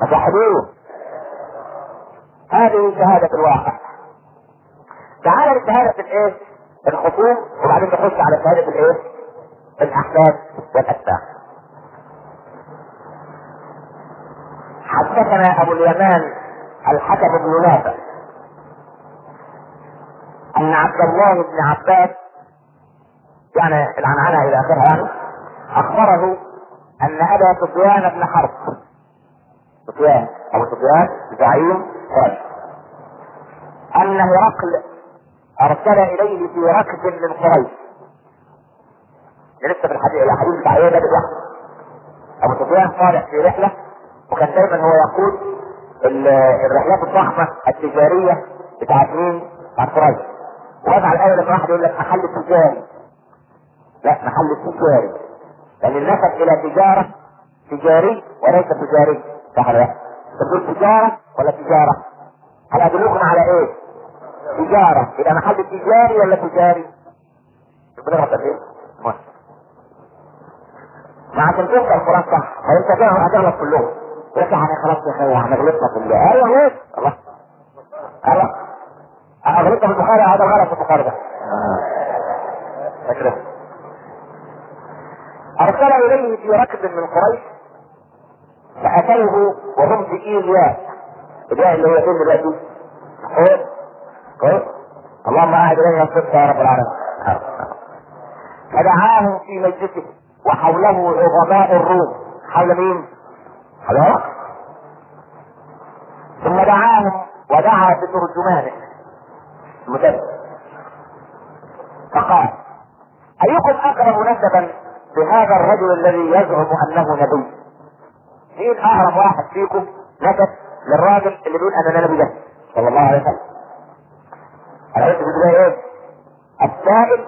[SPEAKER 1] فصاحبوه هذه شهادة الواقع. تعال لشهادة الإيه؟ الخصوم وبعدين نخش على شهادة الإيه؟ الاحداث والاسباب حدثنا أبو اليمان الحكم بن نافع أن عبد الله بن عباس يعني العنعنة إلى آخرها يعني أخبره أن أبا سفيان بن حرب سفيان أبو سفيان زعيم قريش أن هرقل أرسل إليه في ركب من قريش. لسه في الحديث الحديث بتاع إيه ده أبو سفيان طالع في رحلة وكان دايما هو يقود الرحلات الضخمة التجارية بتاعت مين؟ بتاعت قريش وضع الايه لما واحد يقول لك محل تجاري لا محل تجاري لأن النسب إلى تجارة تجاري وليس تجاري صح ولا لا؟ تقول تجارة ولا تجارة؟ هل أدلكم على إيه؟ تجارة يبقى محل تجاري ولا تجاري؟ بنغلط قد إيه؟ ما عشان تنسى القرآن صح. فانت كده هتغلط كلهم. أخي يعني خلاص يا أخي إحنا غلطنا الله أيوه ليه؟ الله. الله أنا غلطت في البخاري هذا غلط في البخاري ده. فاكره أرسل إليه في ركب من قريش فأتوه وهم في ايلياء الياء اللي هو فين دلوقتي؟ كويس كويس اللهم أعد إلينا الصدق يا رب العالمين. فدعاهم في مجلسه وحوله عظماء الروم. حول مين؟ حول ثم دعاهم ودعا بترجمانه. المدرس. فقال أيكم أقرب نسبا بهذا الرجل الذي يزعم أنه نبي؟ مين أقرب واحد فيكم نسب للراجل اللي بيقول أنا نبي ده؟ صلى الله عليه وسلم. أنا قلت في البداية إيه؟ السائل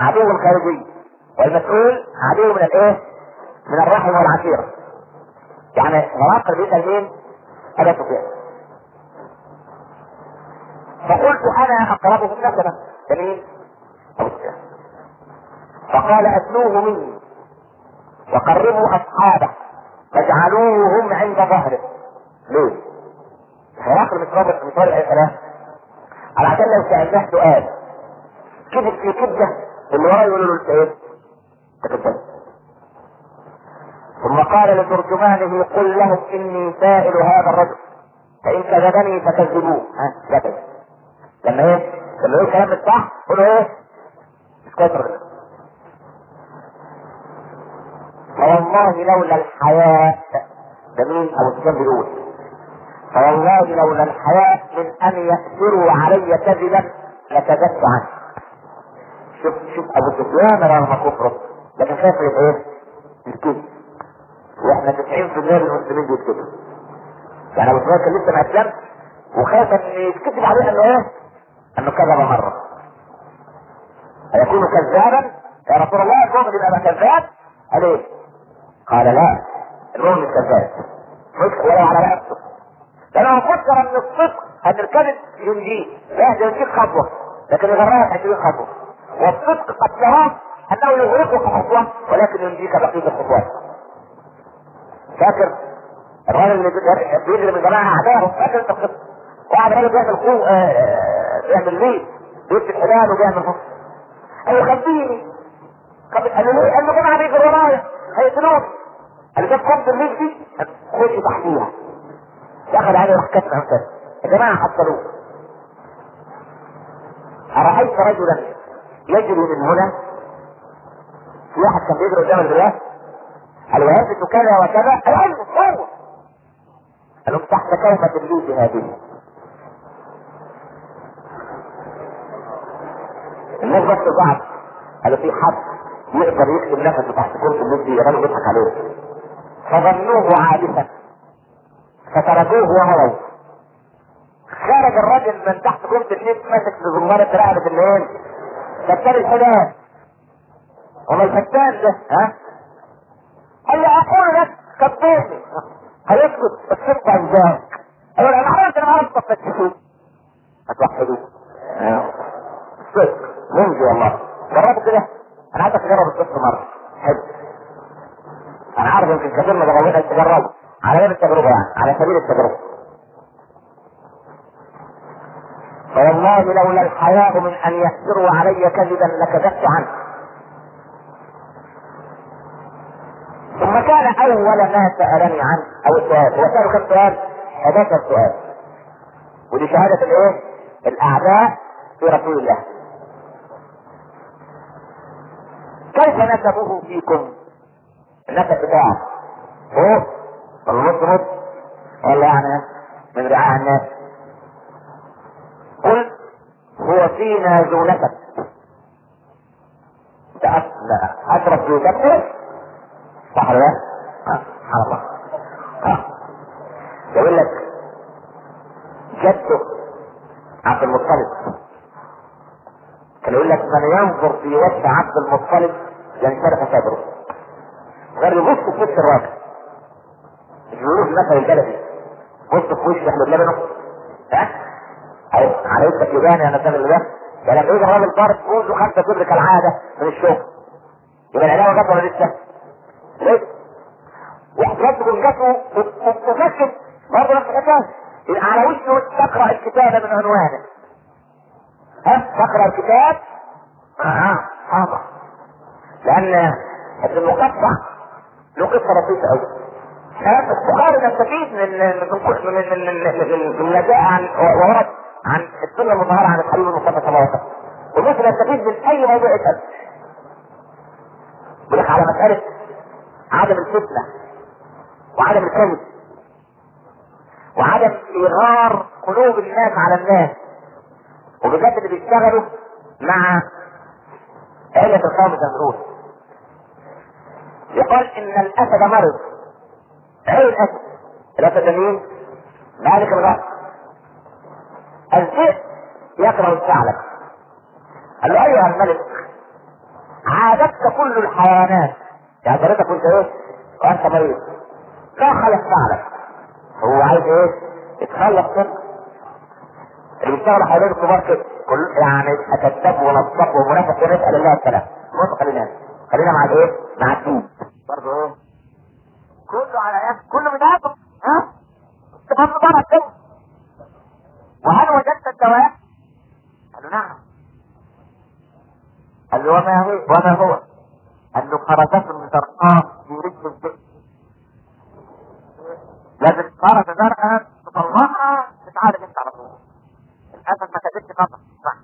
[SPEAKER 1] عدو خارجي والمسؤول عدو من الايه؟ من الرحم والعشيرة. يعني هرقل بيسال مين أبا سفيان. فقلت أنا أقربهم نسبا جميل. أبو سفيان. فقال ادنوه مني. وقربوا أصحابه. واجعلوه هم عند ظهره. ليه؟ هرقل مش رابط مش رابط على عشان لو سألناه سؤال. كذب في كذبه اللي وراه يقولوا له إيه؟ ثم قال لترجمانه قل لهم إني سائل هذا الرجل فإن كذبني فكذبوه. ها كذب لما إيه؟ لما يقول كلام مش صح قولوا إيه؟ الرجل فوالله لولا الحياء مين؟ أبو سفيان بيقول. فوالله لولا الحياء من أن يأثروا علي كذبا لكذبت عنه. شوف شوف أبو سفيان رغم كفره. لكن خايف يبقى إيه؟ الكذب وإحنا 90% من المسلمين بيكذبوا يعني أبو سفيان كان لسه ما اسلمش وخاف إن يتكذب عليه إنه إيه؟ إنه كذب مرة أيكون كذابا؟ يا رسول الله المؤمن يبقى كذاب؟ قال إيه؟ قال لا المؤمن كذاب مش ولو على نفسه لأنه فكر إن الصدق إن الكذب ينجيه لا ده خطوة لكن يغرقك 20 خطوة والصدق قد تراه انه يغرقك خطوة ولكن ينجيك بقية الخطوات فاكر؟ الراجل اللي بيجري من جماعة اعدائه فاكر أنت القصة؟ واحد راجل بيعمل قوة بيعمل ليه؟ بيكتب حلال وبيعمل حكم قال له خبيني. قال له ليه؟ قال له جماعة بيجروا ورايا. هيقتلوني قال له قمت الليل دي خش تحتيها. دخل عليه راح كتب عن يا جماعة حصلوه. أرأيت رجلا يجري من هنا؟ في واحد كان بيجري قدام البلاد قال ويثبت كذا وكذا. أيوه هو قال لهم تحت كلمة اللوت هذه الناس بس ضعف قالوا في حد يقدر يكتب نفسه تحت كرسي اللوت دي الراجل بيضحك عليه. فظنوه عابثا فتركوه وهروا خرج الراجل من تحت كرسي اللوت ماسك بزمارة رقبة الليل. فتان الحداد وما الفتان ده ها؟ لي أقول لك كبرني هيسكت الصدق إزاي أقول أنا عرفت أنا عرفت تفتشوه هتوحدوه. الصدق ممكن والله. جربوا كده؟ أنا عايزك تجرب الصدق مرة. حلو. أنا عارف يمكن كثير من الغوين تجربوا على باب التجربة يعني على سبيل التجربة. فوالله لولا الحياء من أن يحسروا علي كذبا لكذبت عنه ثم اول ما سألني عنه. أو السؤال. هو ساله كم سؤال؟ 11 سؤال ودي شهادة الإيه؟ الأعداء في رسول الله. كيف نسبه فيكم؟ النسب بتاعه هو نص ولا يعني من رعاع الناس. قل هو فينا ذو نسب. ده أشرف ذو نسب صح ولا لا؟ سبحان الله ها يقول لك جده عبد المطلب كان يقول لك من ينظر في وجه عبد المطلب ينشرح صدره غير يبص في وش الراجل في المثل البلدي. بص في وش احمد لبنه ها؟ عليك تكيبان يا نسال الله. ده لما يجي الراجل طارق فوز وخمسه كبر كالعاده من الشغل يبقى العلاوه جت ولا لسه؟ لسه وحضرتكم جاته وفكت برضه نفس الحكاية يبقى على وشه تقرا الكتاب من عنوانه ها تقرا الكتاب آه حاضر لأن ابن المقطع له قصه لطيفه قوي البخاري نستفيد من من من من من ما جاء عن وورد عن السنة المظهره عن الحبيب المصطفى صلى الله عليه وسلم وممكن نستفيد من اي موضوع يسال يقول لك على مساله عدم الفتنه وعدم الكذب وعدم ايغار قلوب الناس على الناس وبالذات اللي بيشتغلوا مع آلة الخامس الروح يقال ان الاسد مرض عين الاسد الاسد مين؟ مالك الغرب الذئب يكره الثعلب قال له ايها الملك عادتك كل الحيوانات يعني حضرتك كنت إيه؟ وانت مريض ما خلق ثعلب هو عايز إيه؟ يتخلص منه اللي بيشتغلوا حوالين الكبار كده كل يعني اكذب ونصب ومنافق ونسأل الله السلام بص خلينا خلينا مع الإيه؟ مع الدين برضه إيه؟ كله على إيه؟ كله من هذا ها؟ تفهم طبعا كده وهل وجدت الدواء؟ قال له نعم قال له وما هو وما هو؟ قال له خرجت من زرقاء في رجل الذئب لازم خرج زرقاء تطلعها تتعالج انت على طول الاسد ما كانتش خطر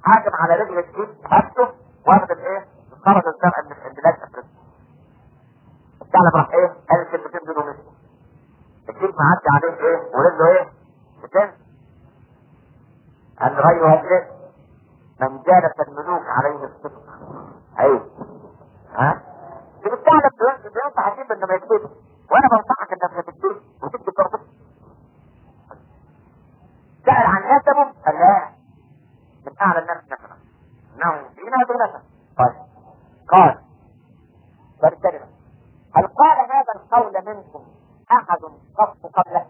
[SPEAKER 1] حاكم على رجل الذئب هبته واخد الايه؟ خرج الزرقاء من البلاد أفريقيا. الثعلب راح إيه؟ قال الكلمتين دول ومشي الذئب معدي عليه إيه؟ ورجله إيه؟ بتنزل قال غير هذه من جالس الملوك عليه الصدق. أيوه. ها؟ بتعلم بينصح عجيب إنه ما يكذبش. وأنا بنصحك إنك ما تكذبش. وتكذب سأل عن نسبه قال لا. من اعلى الناس نسبا إنه فينا بنسب طيب. قال. فالكلمة هل قال هذا القول منكم أحد قط قبله؟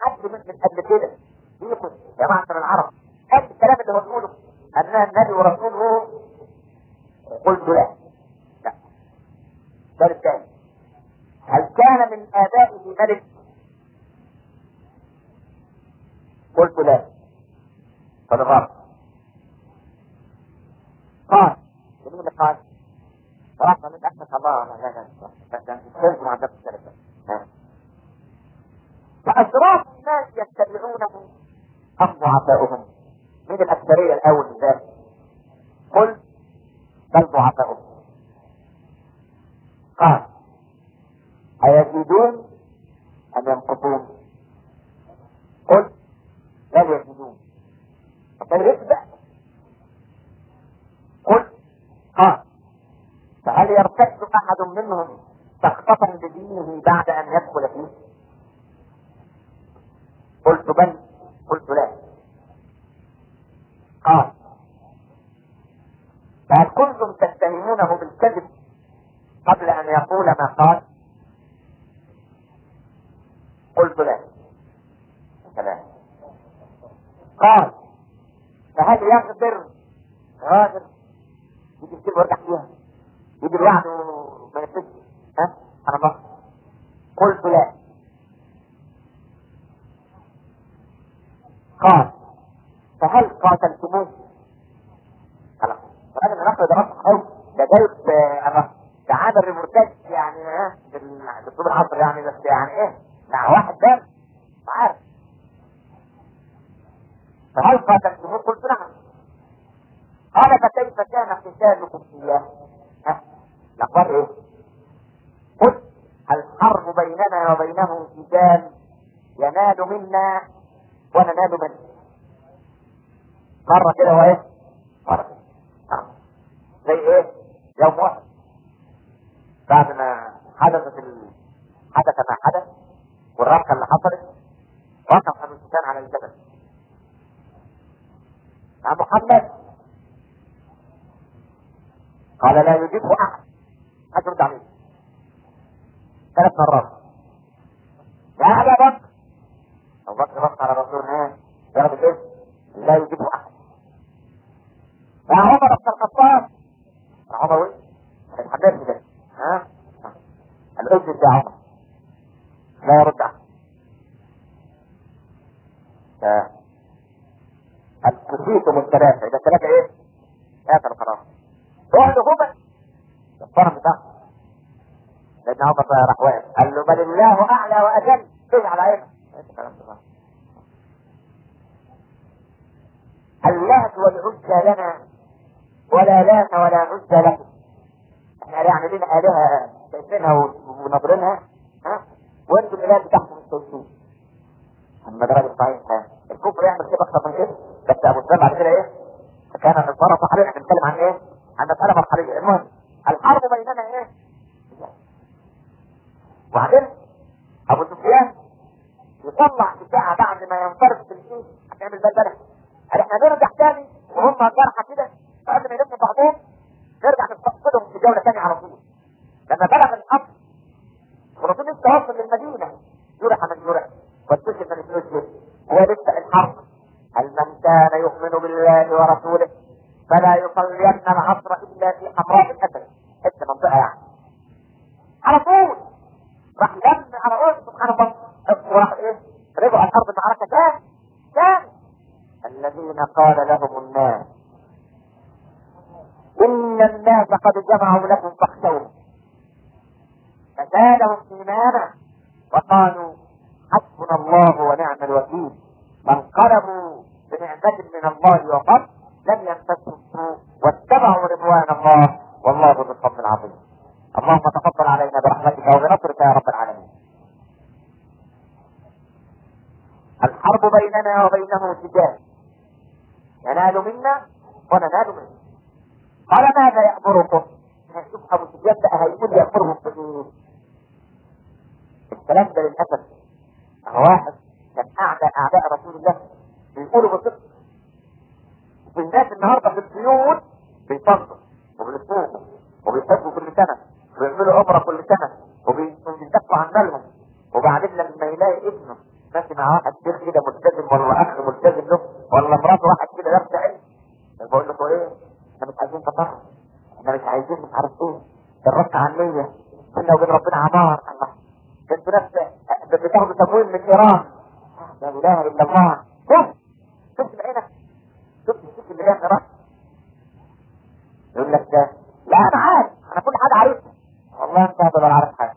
[SPEAKER 1] حد من قبل كده فيكم يا معشر العرب هذا الكلام اللي هو بيقوله انها النبي ورسوله قلت لا؟ لا. الثاني هل كان من آبائه ملك؟ قلت لا فالغرب قال. جميل قال. صراحة من أحمد الله لا لا لا لا لا مع نفس الثلاثة فأشراف الناس يتبعونه. أم ضعفاؤهم من الأكثرية الأول بالذات قل. بل ضعفاؤهم قال. أيزيدون أم ينقصون؟ قل. بل يزيدون طب يبدأ قل. قال. فهل يرتد أحد منهم سخطة بدينه بعد أن يدخل فيه؟ قلت بل. قلت لا. قال. فهل كنتم تتهمونه بالكذب قبل أن يقول ما قال؟ قلت لا كلام قال فهل يغدر غادر يجي يكتب ويرجع فيها يجي الوعد وما يكتبش ها؟ أنا بقى قلت لا. قال فهل قاتلتموه؟ خلاص. هذا الرقم ده رقم قوي ده جايب ده عامل ريبورتاج يعني ها بالاسلوب العصري يعني بس يعني إيه مع واحد ده عارف. فهل قاتلتموه؟ قلت نعم قال فكيف كان قتالكم اياه؟ الاخبار إيه؟ قلت الحرب بيننا وبينه قتال ينال منا وننال منه مرة كده وايه؟ مرة كده زي إيه؟ يوم واحد بعد ما حدثت ال... حدث ما حدث والربكة اللي حصلت وقف أبو على الجبل مع محمد. قال لا يجيبه أحد. حد يرد عليه. ثلاث مرات. يا أبا بكر. أبو بكر بص على الرسول ها ضرب الاسم لا يجيبه أحد. يا عمر بن الخطاب. يا عمر. وين؟ اتحدثت كده. ها؟ الاسم يا عمر. لا يرد أحد. الكسيتم الثلاثة. إذا الثلاثة إيه؟ آخر خلاص. روح لهما الطرف بتاعه لأن عمر راح واقف. قال له بل الله أعلى وأجل. إيه على عينك اللات والعزى لنا. ولا لات ولا عزى لكم إحنا يعني لنا آلهة شايفينها ونظرينها. ها؟ وأنتم الآلهة بتاعكم مش شايفين أما ده راجل صحيح. الكفر يعمل كده أكتر من كده. بس أبو سلمة بعد كده إيه؟ كان الانصار صحيح إحنا بنتكلم عن إيه؟ عن مسألة مرحلية المهم الحرب بيننا إيه؟ وبعدين أبو سفيان يطلع بتاعه بعد ما ينفرد في الجيش هتعمل بلبله قال إحنا نرجع تاني وهم جرحى كده بعد ما يلفوا بعضهم نرجع نستقصدهم في جولة ثانية على طول لما بلغ الامر والرسول لسه واصل للمدينه جرح من جرح واستشهد من استشهد هو لسه الحرب هل من كان يؤمن بالله ورسوله فلا يصلين العصر الا في حمراء الاسد حتة منطقه يعني على طول راح لم على رؤوس سبحان الله وراح إيه رجعوا على ارض المعركه تاني تاني الذين قال لهم الناس ان الناس قد جمعوا لكم فاخشوهم فزادهم ايمانا وقالوا حسبنا الله ونعم الوكيل. فانقلبوا بنعمة من الله وفضل لم يمسسهم سوء واتبعوا رضوان الله والله ذو الفضل العظيم. اللهم تفضل علينا برحمتك وبنصرك يا رب العالمين الحرب بيننا وبينه سجال ينال منا وننال منه قال ماذا يأمركم؟ شوف ابو سفيان بقى هيقول يأمرهم بايه؟ الكلام ده للاسف واحد كان اعداء اعداء رسول الله بيقولوا بصدق وفي الناس النهارده في البيوت بيصلوا وبيصوموا وبيحبوا كل سنه وبيعملوا عمره كل سنه وبيدفعوا عن مالهم وبعدين لما يلاقي ابنه ماشي مع واحد شيخ كده ملتزم ولا اخ ملتزم له ولا مراته واحد كده لابسه علم بقول لكم إيه إحنا مش عايزين تطهر إحنا مش عايزين مش عارف إيه الرد عنية بينا وبين ربنا عمار الله أنتوا ناس بتاخدوا تمويل من ايران لا اله الا الله شوف شفت بعينك شفت الشيخ اللي جاي من ايران يقول لك ده لا أنا عارف أنا كل حاجة عارفها والله انت هتبقى عارف حاجة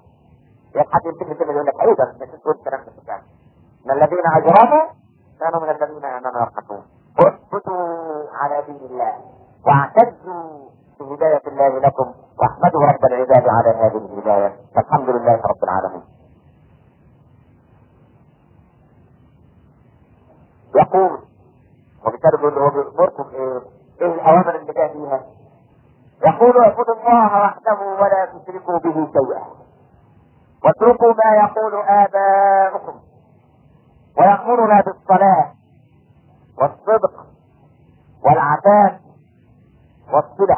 [SPEAKER 1] يا حد يمسكني كده يقول لك إيه ده مش تقول الكلام ده فعلا ان الذين اجرموا كانوا من الذين امنوا يضحكون اثبتوا على دين الله واعتزوا بهداية الله لكم واحمدوا رب العباد على هذه الهداية فالحمد لله رب العالمين يقول وبالتالي بيقول هو بيأمركم إيه؟ إيه الاوامر اللي جاء فيها؟ يقول اعبدوا الله وحده ولا تشركوا به شيئا واتركوا ما يقول اباؤكم ويأمرنا بالصلاة والصدق والعفاف والصلة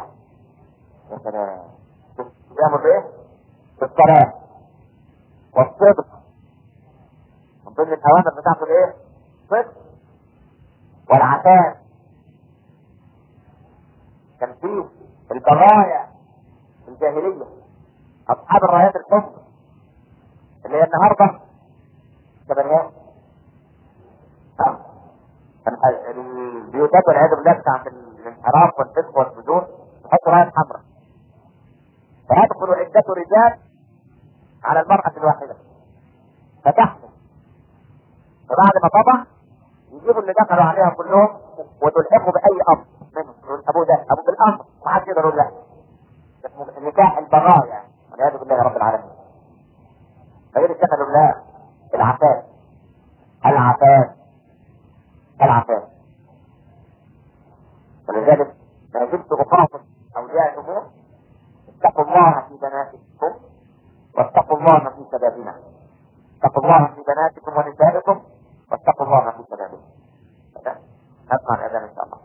[SPEAKER 1] يا سلام بايه؟ بالصلاة والصدق. من ضمن الأوامر بتاعته الايه؟ الصدق. والعفاف. كان فيه البرايا الجاهلية. أصحاب الرايات الحمر اللي هي النهارده. كبريات البيوتات والعياذ بالله بتاعت الانحراف والفسق والفجور تحط راية حمراء فيدخل عدة رجال على المرأة الواحدة. فتحكم. فبعد ما طبع يجيبوا اللي دخلوا عليها كلهم وتلحقوا بأي أمر منهم. يقول أبو ده أبو بالأمر ما حدش يقدر يقول لا. اسمه نكاح البرايا والعياذ بالله يا رب العالمين. غير اتخذ الله العفاف. العفاف. العفاف. ولذلك ما زلت أخاطب أولياء الأمور. اتقوا الله في بناتكم واتقوا الله في شبابنا. اتقوا الله في بناتكم ونسائكم واتقوا الله في شبابنا. نسمع الأذان إن شاء الله.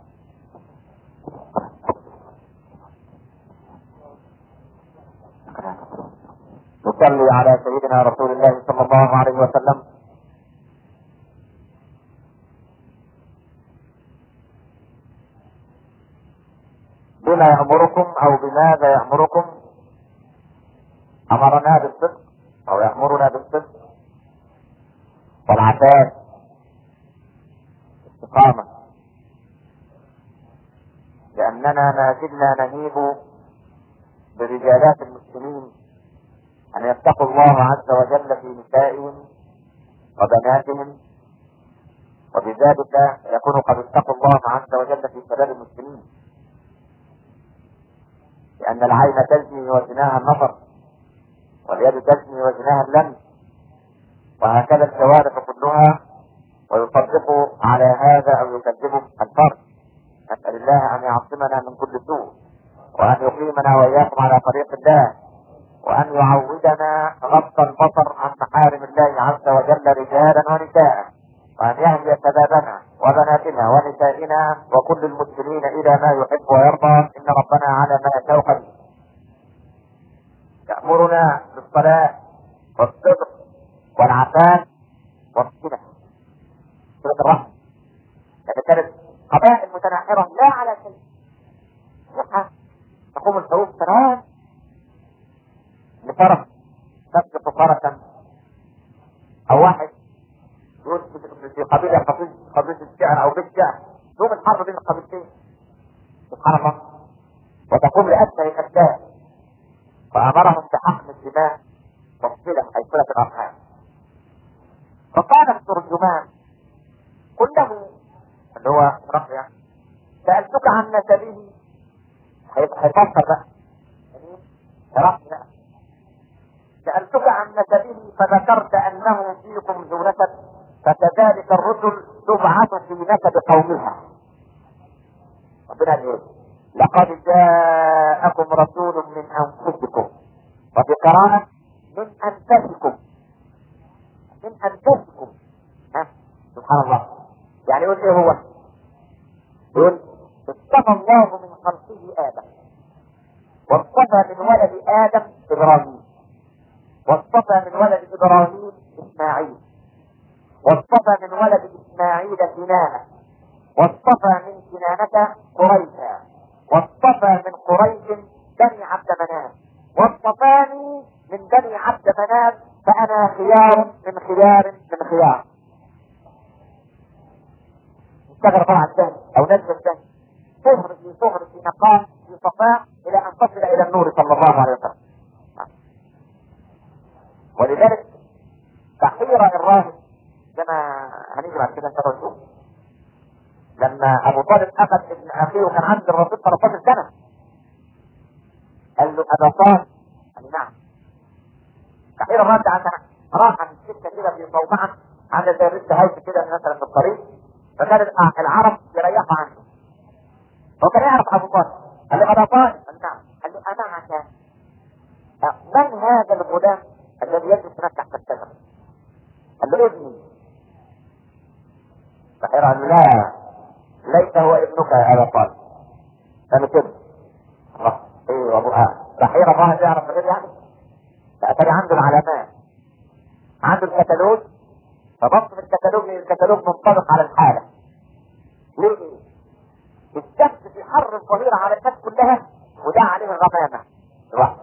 [SPEAKER 1] نصلي على سيدنا رسول الله صلى الله عليه وسلم. بما يأمركم أو بماذا يأمركم. أمرنا بالصدق أو يأمرنا بالصدق. والعفاف استقامة. لأننا ما زلنا نهيب برجالات المسلمين أن يتقوا الله عز وجل في نسائهم وبناتهم. وبذلك يكون قد اتقوا الله عز وجل في شباب المسلمين. لأن العين تزني وزناها النظر واليد تزني وزناها اللمس وهكذا الجوارح كلها ويصدق على هذا أو يكذبه الفرد. نسأل الله أن يعصمنا من كل سوء وأن يقيمنا وإياكم على طريق الله وأن يعودنا غض البصر عن محارم الله عز وجل رجالا ونساء وأن يهدي شبابنا وبناتنا ونسائنا وكل المسلمين إلى ما يحب ويرضى. إن ربنا على ما يشاء قدير يأمرنا بالصلاة والصدق والعفاف والصلة صلة الرحم كانت قبائل متناحرة لا على شيء. يقع تقوم الحروب سنوات لفرس تسقط فرسا أو واحد. يقول في قبيلة قبيلة قبيلة الشعر أو بيت شعر الحرب بين القبيلتين. سبحان الله. وتقوم لأسفل الأبدان فأمرهم بحقن الدماء والصلة أي صلة الأرحام. فقال الترجمان قل له اللي هو رفع سألتك عن نسبه. هيفسر بقى. سألتك عن نسبه فذكرت أنه فيكم ذو نسب فكذلك الرسل تبعث في نسب قومها ربنا يقول لقد جاءكم رسول من أنفسكم وفي قراءة من أنفسكم من أنفسكم. ها؟ سبحان الله. يعني يقول إيه هو؟ يقول اصطفى الله من خلقه آدم واصطفى من ولد آدم إبراهيم واصطفى من ولد إبراهيم إسماعيل واصطفى من ولد إسماعيل كنانة واصطفى من كنانة قريشا واصطفى من قريش بني عبد مناف. واصطفاني من بني عبد مناف فأنا خيار من خيار من خيار. اشتغل طبعا الثاني أو نزل الثاني صهر في صهر في نقاء في صفاء إلى أن تصل إلى النور صلى الله عليه وسلم. ولذلك تحير الراهب كما هنيجي بعد كده ان شاء الله نشوف لما أبو طالب أخذ ابن أخيه وكان عند الرسول 13 سنه قال له ابا طالب قال له نعم. تحير الراهب ده عندنا راح عن السكه كده في صومعه عند زي الرد هايف كده مثلا في الطريق فكان العرب يريحوا عنه. هو كان يعرف أبو طالب. قال له ابا طالب قال نعم. قال له أنا عشان من هذا الغلام الذي يجلس هناك تحت الشجرة؟ قال له ابني. قال لا ليس هو ابنك يا أبا طالب. له كده. الله. إيه أبو آه. بحير الله يعرف غير يعني. فاتاري عنده العلامات. عنده الكتالوج. فبص في الكتالوج الكتالوج منطبق على الحاله ليه؟ الشمس في حر الظهيرة على الناس كلها وده عليه غمامة لوحده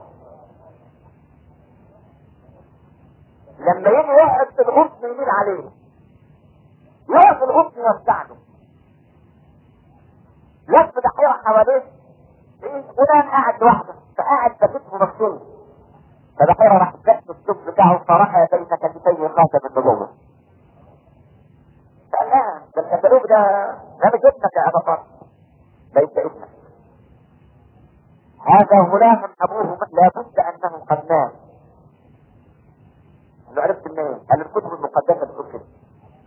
[SPEAKER 1] لما يجي يقعد في الغصن يميل عليه يقف الغصن يستعده لف دحيرة حواليه إيه فلان قاعد لوحده فقاعد بكتفه مكسور فدحيرة راح جت السب بتاعه فرأى بين كتفيه خاتم النبوة قال لا ده الكتالوج ده ده مش ابنك يا ابا طارق ليس ابنك هذا غلام ابوه لابد انه قد مات انه عرفت منين؟ قال الكتب المقدسه بتقول كده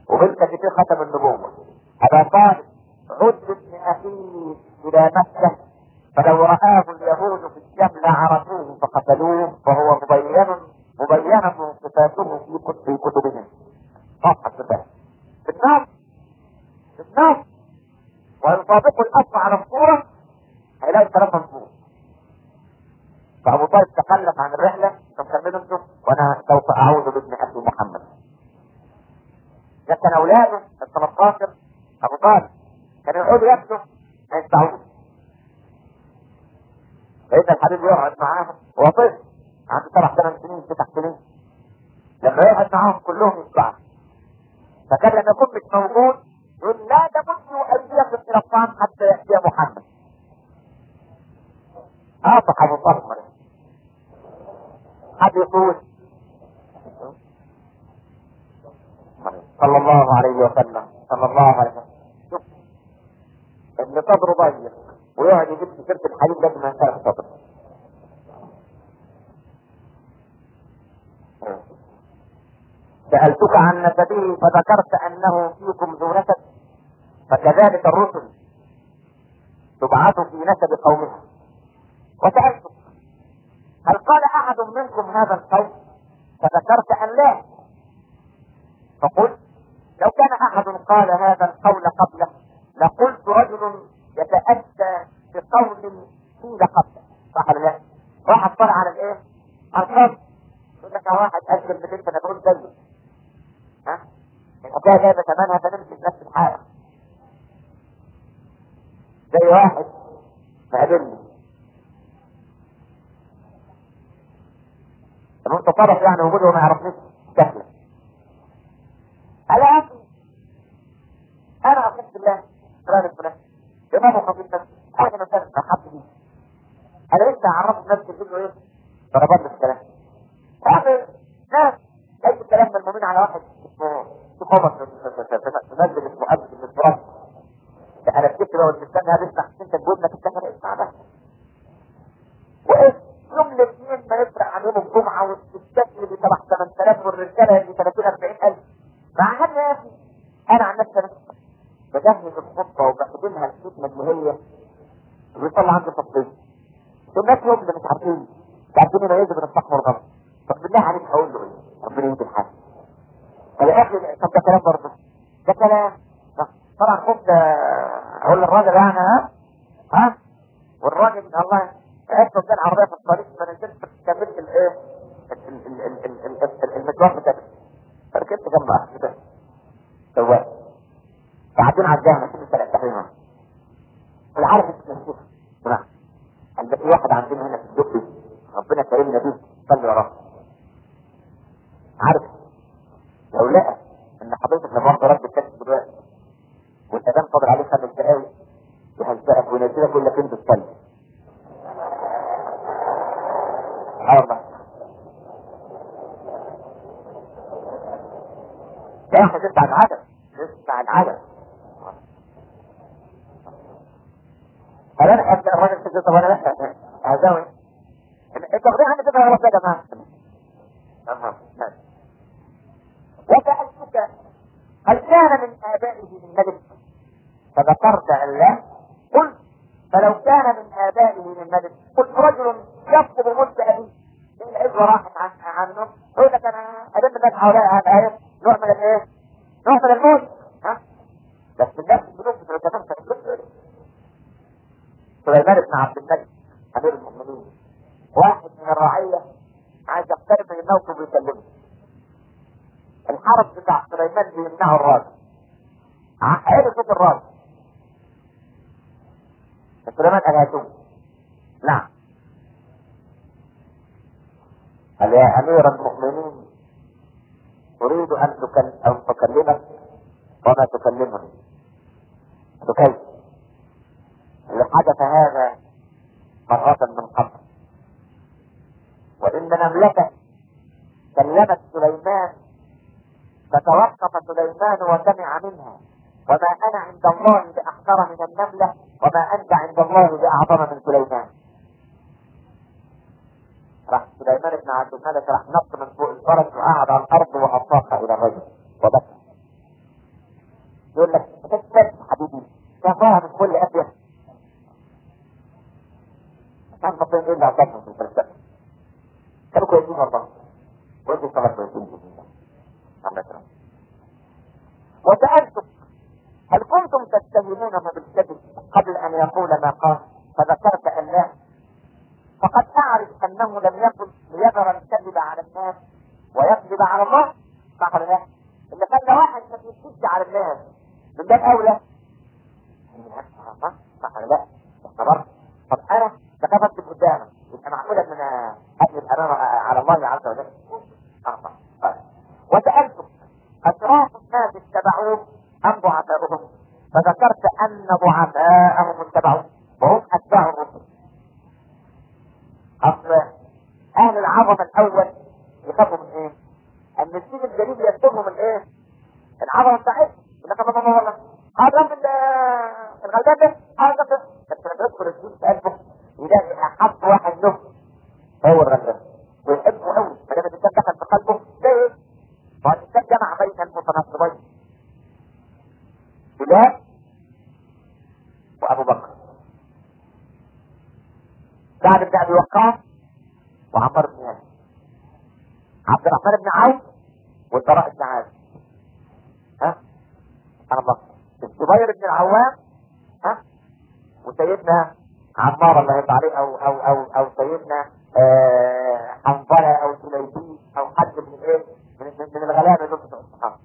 [SPEAKER 1] وبنت في ختم النبوه ابا طالب عد ابن اخيه إلى مكه فلو رآه اليهود في الشام لعرفوه فقتلوه وهو مبين مبينة صفاته في كتب في كتبهم. صفحة صفات. في الناس في الناس ويطابق الأصل على الصورة هيلاقي الكلام مظبوط. فأبو طالب تخلف عن الرحلة فمكملوا أنتم اولاده ال 13 ابو طالب كانوا يقعدوا ياكلوا ما يدفعوش فإذا الحبيب يقعد معاهم هو طفل عنده سبع ثمان سنين تسع سنين لما يقعد معاهم كلهم يدفعوا فكان لما يكون مش موجود يقول لا تمدوا ايديكم إلى الطعام حتى ياتي محمد اعطق ابو طلحه حد يقول صلى الله عليه وسلم. صلى الله عليه وسلم. ابن صدره ضيق. ويقعد يجيب سيرة الحديث لازم ينشرح صدره سألتك عن نسبه فذكرت أنه فيكم ذو نسب. فكذلك الرسل تبعث في نسب قومها. وسألتك هل قال أحد منكم هذا القول فذكرت أن لا. فقلت لو كان أحد قال هذا القول قبله لقلت رجل يتأتى بقول قيل قبله. صح ولا لا؟ واحد طلع على الإيه؟ على يقول لك واحد قال كلمتين فانا بقول زيه ها؟ الحكاية جايبه ثمنها فنمشي في نفس الحالة. زي واحد مقابلني طب انت يعني وجوده وما يعرفنيش. دخله على أنا اقسم بالله فلان فلان إمام خطيب نفسي أنا مثلا احب بيه أنا لسه عرفت نفسي الفيديو إيه؟ ضربات الكلام اخر ناس. ليس الكلام ملمومين على واحد؟ اسمه تقومت تنزل اسمه ابد من التراب أنا بكتب لو تستنى هذا اسمع انت تقول تستنى اسمع بس وإيه؟ يوم الاثنين ما يفرق عن يوم الجمعة والستات اللي تبع 8000 والرجاله اللي 30 40000 مع يا أخي أنا عن نفسي أنا بجهز الخطة وبخدمها الخدمه اللي هي بيطلع عندي تطبيق. الناس هم اللي مش عارفين مش عارفين يميزوا بين الصح والغلط طب بالله عليك هقول له إيه؟ ربنا يهدي الحال. طب يا أخي طب ده كلام برضه. ده كلام. طبعا خد أقول للراجل يعني ها؟ ها؟ والراجل الله عرفت قدام عربيه في الطريق ما نزلت كملت الايه المشوار بتاعي فركبت جنب كده سواق بعدين عداها ماشيين ثلاث تحريمها أنا عارف انت مشيت نعم قال في واحد عندنا هنا في الدقي ربنا كرمنا بيه صلي وراه عارف؟ لو لقى إن حضرتك لما واخد رد الكشف دلوقتي والاذان فاضل عليه خمس دقايق يهزقك وينزلك يقول لك انت تصلي آه والله. تدفع العدد تدفع العدد قال أنا ابدا الراجل كده طب أنا لا هزاوي انت واخدين عني كده يا جماعة أها وسالتك هل كان من ابائه من ملك فذكرت ان لا قلت فلو كان من ابائه من ملك قلت رجل يطلب ملك ابيه من العزوه راحت عن عنه يقول لك أنا آدم الناس حوالي هذا إيه نوع من الايه؟ نوع من الموت ها؟ بس الناس البنوك بتتكلم سليمان بن عبد الملك أمير المؤمنين. واحد من الرعية عايز يقترب من الموت ويكلمه الحرس بتاع سليمان بيمنعه الراجل. عقل صوت الراجل. سليمان قال هاتوه نعم. قال يا أمير المؤمنين أريد أن تكلمك وما تكلمني. كيف حدث هذا مرة من قبل. وإن نملة كلمت سليمان فتوقف سليمان وسمع منها. وما أنا عند الله بأحقر من النملة وما أنت عند الله بأعظم من سليمان. سليمان بن عبد الملك راح نط من فوق الفرس وقعد على الأرض وأطاق إلى الرجل. وبكى يقول لك تكتب حبيبي. كفاها من كل أبيض كان مطلوب إيه اللي عطاكم في الفلسفه كانوا كويسين والله. وانتوا اشتغلوا كويسين باذن الله يكرمك وسألتك هل كنتم تتهمونه بالكذب قبل أن يقول ما قال؟ فذكرت أن لا فقد أعرف أنه لم يكن ليذر الكذب على الناس ويكذب على الله. صح ولا لا؟ اللي خلى واحد ما بيشدش على الناس. من باب أولى صح ولا لا اختبرت. طب أنا تكافت قدامك يبقى معقوله من أجل الامانه على الله عز وجل. طيب. وسألتك أشراف الناس اتبعوه أم ضعفاؤهم فذكرت أن ضعفاءهم اتبعوه وهم اتباع الرسل أصل أهل العظمه الأول يخافوا من إيه؟ أن الدين الجديد يكتبهم من إيه؟ العظمه بتاعتهم يقول لك الله والله هذا من الغلبان ده هذا ده بس لما يدخل الدين في قلبه يلاقي احب واحد له هو الغلبان ويحبه قوي ما دام الانسان دخل في قلبه ده إيه؟ ما الانسان جمع بين المتناقضين بلال وابو بكر. سعد بن أبي وقاص وعمر بن ياسر عبد الرحمن بن عوف والبراء بن عازب. ها؟ سبحان الله الزبير بن العوام ها؟ وسيدنا عمار الله يرضى عليه أو أو أو أو سيدنا آه، حنظلة أو سليبي أو حد من إيه؟ من, من, الغلابة دول بتوع الصحابة.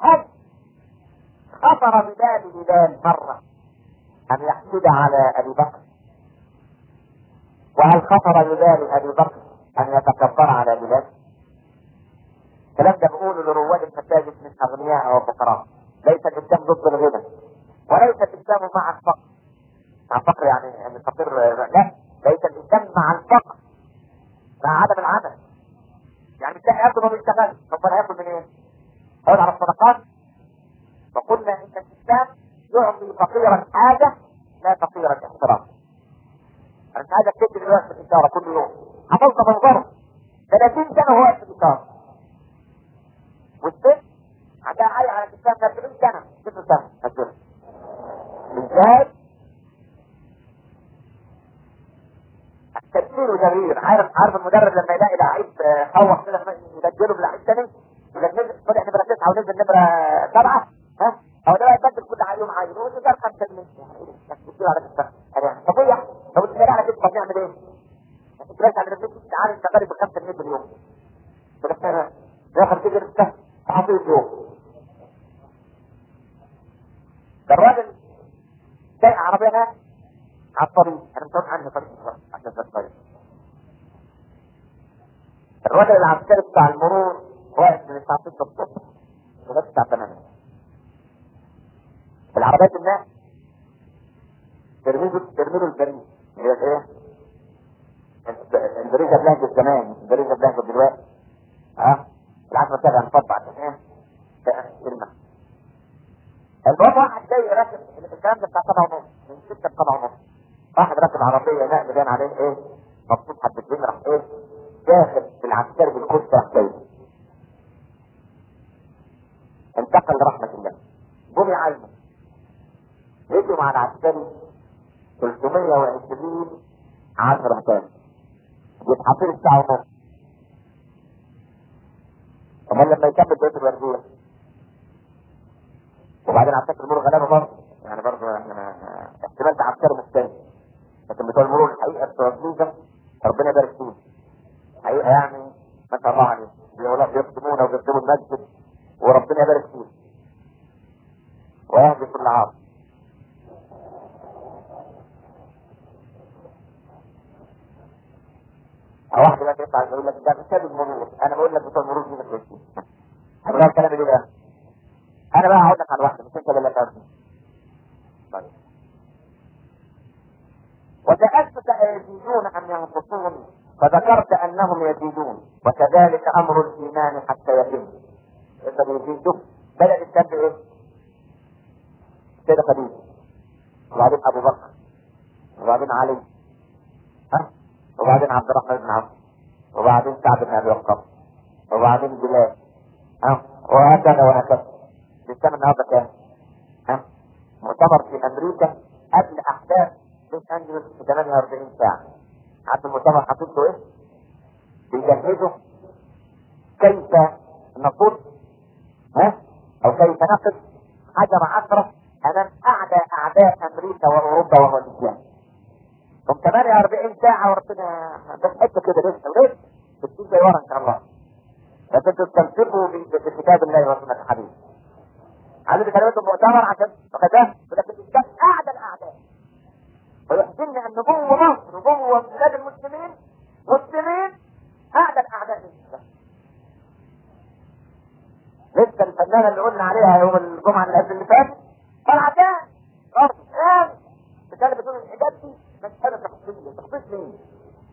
[SPEAKER 1] هل خطر ببال بلال مرة أن يحسد على أبي بكر. وهل خطر ببال أبي بكر أن يتكبر على بلال؟ الكلام ده بقوله لرواد المساجد من أغنياء أو فقراء ليس الإسلام ضد الغنى وليس الإسلام مع الفقر. مع الفقر يعني ان الفقير لا ليس الإسلام مع الفقر مع عدم العمل. يعني مش ياكل وما بيشتغلش طب أنا منين؟ إيه؟ اقعد على الصدقات. وقلنا إن الإسلام يعطي فقيرا حاجة لا فقيرا احترام أنا مش عايزك تكتب دلوقتي في الاشاره كل يوم حفظت منظره 30 سنه هو واقف في الاشاره والست عندها عالي على الاسلام 40 سنه 6 سنه هتقول إزاي؟ التدبير وتغيير عارف عارف المدرب لما يلاقي لعيب خوف كده يبدله بلعيب ثاني نزل طلع نمره تسعه ونزل نمره سبعه ها هو ده يبدل كل يوم عادي هو ده خمسه جنيه يعني بتديله على كده يعني طبيعي لو على كده بنعمل إيه؟ انت بس على رجلك عارف شغال ب 5 جنيه باليوم بس ياخد كده انت تعطيه يوم ده الراجل سايق عربية على الطريق. أنا مش عارف عنه طريق. عشان ده الطريق الراجل العسكري بتاع المرور واقف من الساعة 6 الصبح. لغايه الساعة 8 العربيات الناس ترميله ترميله البريد اللي هي إيه؟ البريزه بلهجه زمان البريزه بلهجه دلوقتي ها؟ سبعة نطبع عشان إيه؟ كلمة الباب واحد جاي راكب الكلام ده بتاع سبعة ونص من ستة لسبعة ونص واحد راكب عربية نقل باين عليه إيه؟ مبسوط حبتين راح إيه؟ داخل بالعسكري بالكرسي راح جاي انتقل لرحمة الله بني عينه يجوا مع العسكري 320 10 تاني يتحطوا الساعة. ونص امال لما يكمل بيت الوردية. وبعدين عسكر المرور غلابة برضه. يعني برضه إحنا احتمال تعسكر مختلف لكن بتوع المرور الحقيقة بتوع ربنا يبارك فيهم. حقيقة يعني ما شاء الله عليهم. بيخدمونا وبيخدموا المسجد وربنا يبارك فيهم. ويهدي كل عام. أو واحد دلوقتي يطلع يقول لك ده بسبب المرور. أنا بقول لك بتوع المرور دي كويسين هتقول الكلام اللي بقى أنا بقى هقول لك على واحدة مش أنت اللي تعرفني طيب. وسألتك أيزيدون أم ينقصون؟ فذكرت أنهم يزيدون. وكذلك أمر الإيمان حتى يتم. إذا يزيدون بدأ الإسلام بإيه؟ سيدة خديجة وبعدين أبو بكر. وبعدين علي. وبعدين عبد الرحمن بن عوف وبعدين سعد بن أبي وقاص وبعدين بلال ها؟ وهكذا وهكذا. الاسلام النهارده كام؟ ها؟ مؤتمر في أمريكا قبل أحداث لوس أنجلوس ب 48 ساعة. عارف المؤتمر حاطط له إيه؟ بيجهزوا كيف نصد ها؟ أو كيف نقف حجر عثره أمام اعدى أعداء أمريكا وأوروبا وهو هم 48 ساعة وربنا بس حتة كده لسه ولسه بتكون زي ورا إن شاء الله. لكن تستمسكوا بكتاب الله وسنة حبيبه عدد كلمات المؤتمر عشان وكذا ولكن الاسلام اعدى الاعداء ويحزنني أن نبوة مصر نبوة بلاد المسلمين مسلمين اعدى الاعداء للاسلام لسه الفنانة اللي قلنا عليها يوم الجمعة اللي قبل اللي فاتت طلعتان برضه قام بتكلم بتقول الحجاب دي. مساله شخصيه تخصيص مين؟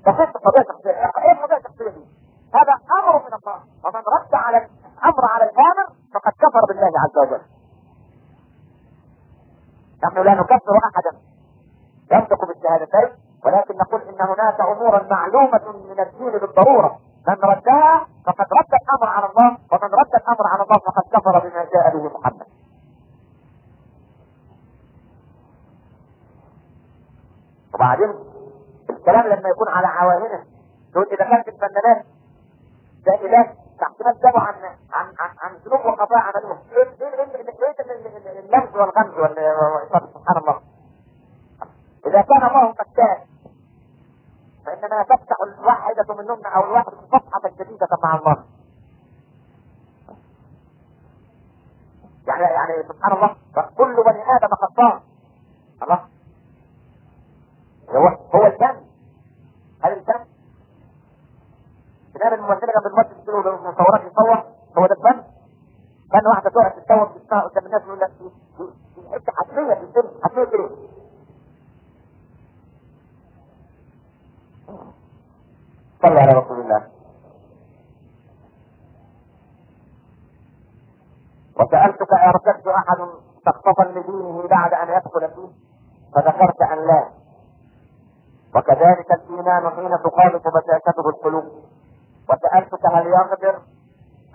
[SPEAKER 1] تخصيص قضيه شخصيه إيه القضية الشخصيه دي؟ هذا أمر من الله. ومن رد على الأمر على الآمر فقد كفر بالله عز وجل. نحن لا نكفر أحدا. ينطق بالشهادتين ولكن نقول إن هناك أمورا معلومة من الدين بالضرورة. من ردها فقد رد الأمر على الله. ومن رد الأمر على الله فقد كفر بما جاء به محمد وبعدين الكلام لما يكون على عوامله تقول إذا كانت الفنانات سائلات تحتمل جابوا عن عن عن, عن سلوك وقضاء عملوه إيه إيه اللمس والغمز سبحان الله. إذا كان الله كان فإنما تفتح الواحدة منهن أو الواحد صفحة جديدة مع الله. يعني يعني سبحان الله كل بني آدم خطاء. الله هو هو الكم هل الكم بنعمل الممثلة جنب الممثل تقول مصورات يصور. هو ده الفن. كان واحدة تقعد تتصور تسمع قدام الناس يقول لك حتة حتمية في الفيلم حتمية كده صلى على رسول الله. وسألتك أرتدت أحد تخطفا لدينه بعد أن يدخل فيه؟ فذكرت أن لا. وكذلك الإيمان حين تخالط بشاشته القلوب. وسألتك هل يغدر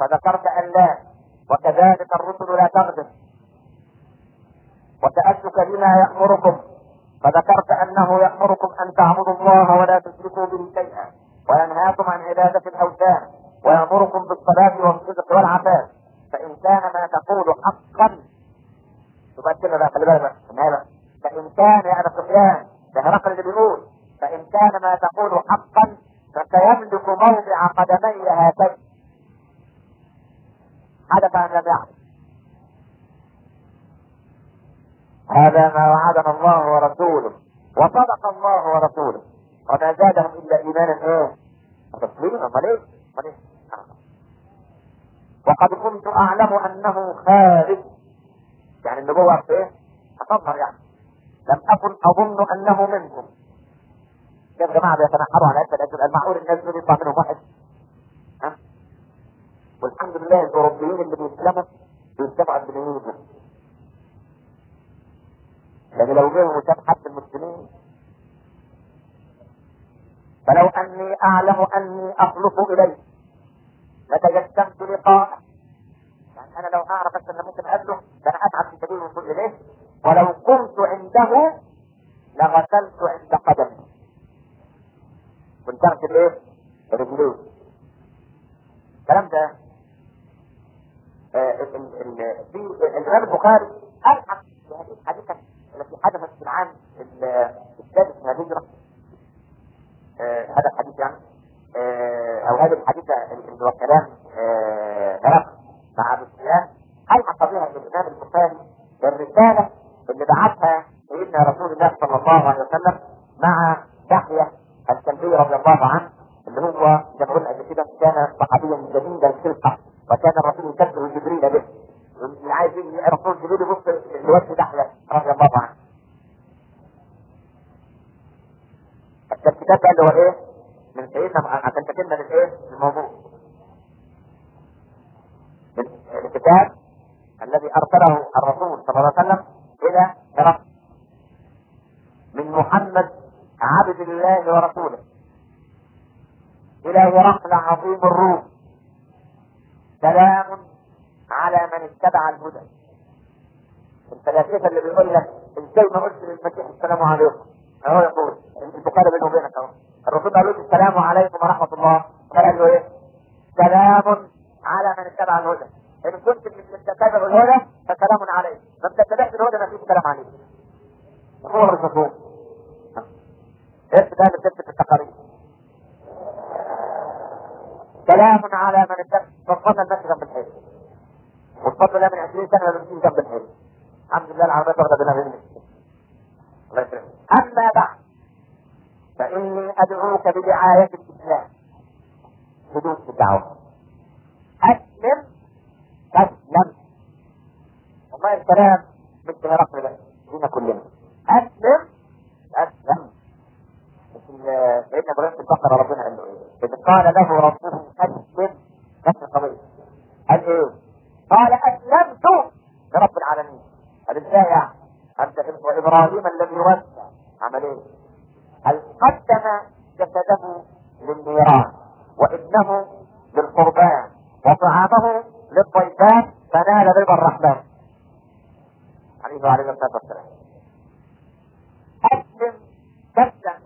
[SPEAKER 1] فذكرت أن لا وكذلك الرسل لا تغدر وسألتك بما يأمركم فذكرت أنه يأمركم أن تعبدوا الله ولا تشركوا به شيئا وينهاكم عن عبادة الأوثان ويأمركم بالصلاة والصدق والعفاف فإن كان ما تقول حقا كده بقى خلي بالك فإن كان يا أبا سفيان ده هرقل اللي بيقول فإن كان ما تقول حقا فسيملك موضع قدمي هاتين حدث أم لم يحدث هذا ما وعدنا الله ورسوله وصدق الله ورسوله وما زادهم إلا إيمانا إيه؟ وتسليما أمال إيه؟ أمال إيه؟ وقد كنت أعلم أنه خارج يعني النبوة في إيه؟ أصدر يعني لم أكن أظن أنه منكم كيف جماعة بيتنحروا على عده الأجر. المعقول الناس دول يطلع منهم واحد. ها؟ والحمد لله الاوروبيين اللي بيسلموا بيسلموا قد ما لكن لو جه وشاف حد المسلمين فلو أني أعلم اني أخلص إليه لتجسمت لقاءه. يعني أنا لو أعرف أن ممكن اقابله فانا أتعب في سبيل الوصول إليه. ولو كنت عنده لغسلت عند قدمي. كنت اغسل إيه؟ رجليه الكلام ده في الامام البخاري الحق في هذه الحديثه التي حدثت في العام السادس من الهجرة آه هذا الحديث يعني أو هذه الحديثة اللي هو كلام هرقل مع ابو سفيان الحق بها الامام البخاري الرسالة اللي بعثها سيدنا رسول الله صلى الله عليه وسلم مع دحية الكلبي رضي الله عنه اللي هو زي قلنا قبل كده كان صحابيا جميل الخلقة وكان الرسول يكبر جبريل به. اللي عايز الرسول جبريل يبص لوجه دحية رضي الله عنه. الكتاب اللي هو إيه؟ من سيدنا عشان تكلمنا للايه الموضوع. الكتاب الذي أرسله الرسول صلى الله عليه وسلم إلى هرقل من محمد عبد الله ورسوله. إلى هرقل عظيم الروم سلام على من اتبع الهدى. الفلاسفة اللي بيقول لك إزاي ما قلت للمسيح السلام عليكم. أهو يقول البخاري بينه وبينك أهو. الرسول قال له السلام عليكم ورحمة الله. قال له إيه؟ سلام على من اتبع الهدى. إن كنت من تتبع الهدى فسلام عليك. من تتبعش الهدى ما فيش سلام عليك. هو الرسول. إيش ده اللي بتكتب في التقارير. سلام على من فصلنا الناس جنب الحيط والفضل الله من 20 سنة بنمشي جنب الحيط الحمد لله العربيه واخده بنا غير الله يكرمك. أما بعد فإني أدعوك بدعاية الإسلام. بدون الدعوة. أسلم تسلم والله الكلام مثل هرقل ده لينا كلنا. أسلم أسلم. سيدنا إبراهيم في البقره ربنا قال له إيه؟ إذ قال له ربه اسلم نفس القضية قال إيه؟ قال أسلمت لرب العالمين قال إزاي يعني؟ أنت وابراهيم الذي وسع عمل إيه؟ قال قدم جسده للنيران وابنه للقربان وطعامه للضيفان فنال رضا الرحمن عليه وعليه الصلاة والسلام أسلم تسلم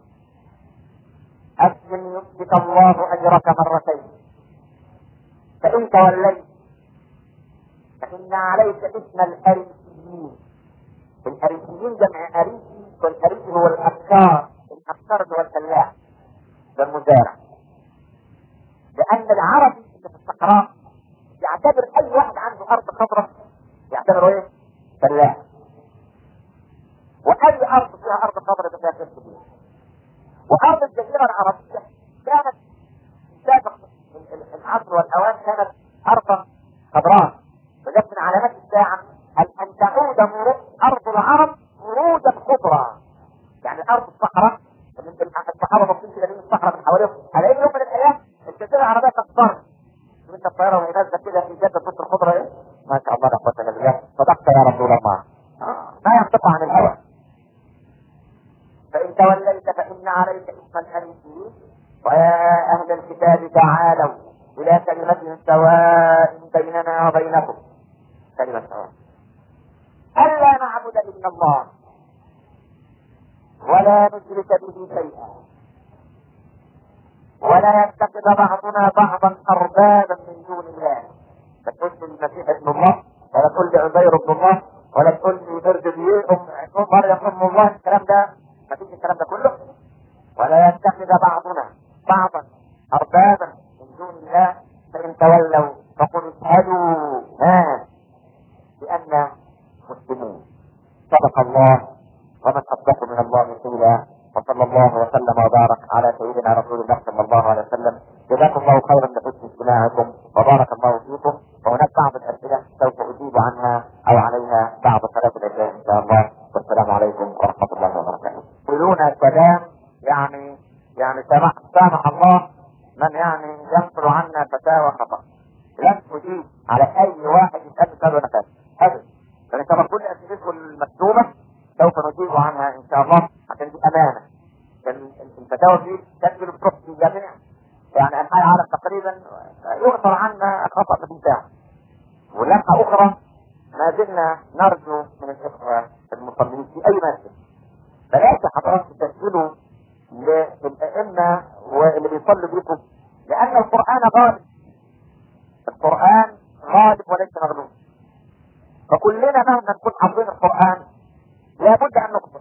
[SPEAKER 1] أسلم يؤتك الله أجرك مرتين. فإن توليت فإن عليك اسم الاريسيين الاريسيين جمع اريسي والاريسي هو الافكار الافكار هو الفلاح ده المزارع لأن العربي اللي في الصحراء يعتبر أي واحد عنده أرض خضراء يعتبره إيه؟ فلاح. وأي أرض فيها أرض خضراء فيها كسب وارض الجزيره العربية كانت سابق العصر والأوان كانت ارضا خضراء. وجدت من علامات الساعة ان تعود أرض العرب ورودا خضرا يعني أرض الصحراء الصحابة بصين كده من الصحراء من حواليهم. على أي يوم من الأيام الجزيرة العربية تصفر انت الطيارة وهي نازلة كده في جده بص الخضره إيه؟ ما شاء الله لا قوه الا بالله صدقت يا رسول الله. ما ينطق عن الهوى. فإن توليت فإن عليك اسم الحنيفين ويا أهل الكتاب تعالوا إلى كلمة سواء بيننا وبينكم. كلمة سواء. ألا نعبد إلا الله. ولا نشرك به شيئا. ولا يتخذ بعضنا بعضا أربابا من دون الله. لا تقول لي المسيح ابن الله ولا تقول لي عزير ابن الله ولا تقول لي برد ام مريم ام الله. الكلام ده ما فيش الكلام ده كله. ولا يتخذ بعضنا بعضا أربابا من دون الله فإن تولوا فقل اشهدوا ها بان مسلمون صدق الله ومن أصدق من الله قيلا وصلى الله وسلم وبارك على سيدنا رسول الله صلى الله عليه وسلم. جزاكم الله خيرا لحسن استماعكم وبارك الله فيكم. وهناك بعض الأسئلة سوف أجيب عنها أو عليها بعد صلاه العشاء إن شاء الله. والسلام عليكم ورحمة الله وبركاته. يقولون كلام يعني يعني سامح سامح الله من يعني ينقل عنا فتاوى خطا. لن أجيب على أي واحد يسالني سؤال وأنا فاهم أبدا. لأن كما كل اسئلتكم المكتوبة سوف نجيب عنها إن شاء الله عشان دي أمانة. الفتاوى دي تسجل بتروح في جميع يعني انحاء العالم تقريبا يغفر عنا خطأ في ساعه. ولمحه أخرى ما زلنا نرجو من الإخوة المصلين في اي مسجد بلاش حضراتكم تسجلوا للائمه واللي بيصلوا بيكم. لأن القرآن غالب. القرآن غالب وليس مغلوب. فكلنا مهما نكون حافظين القرآن لابد أن نخطئ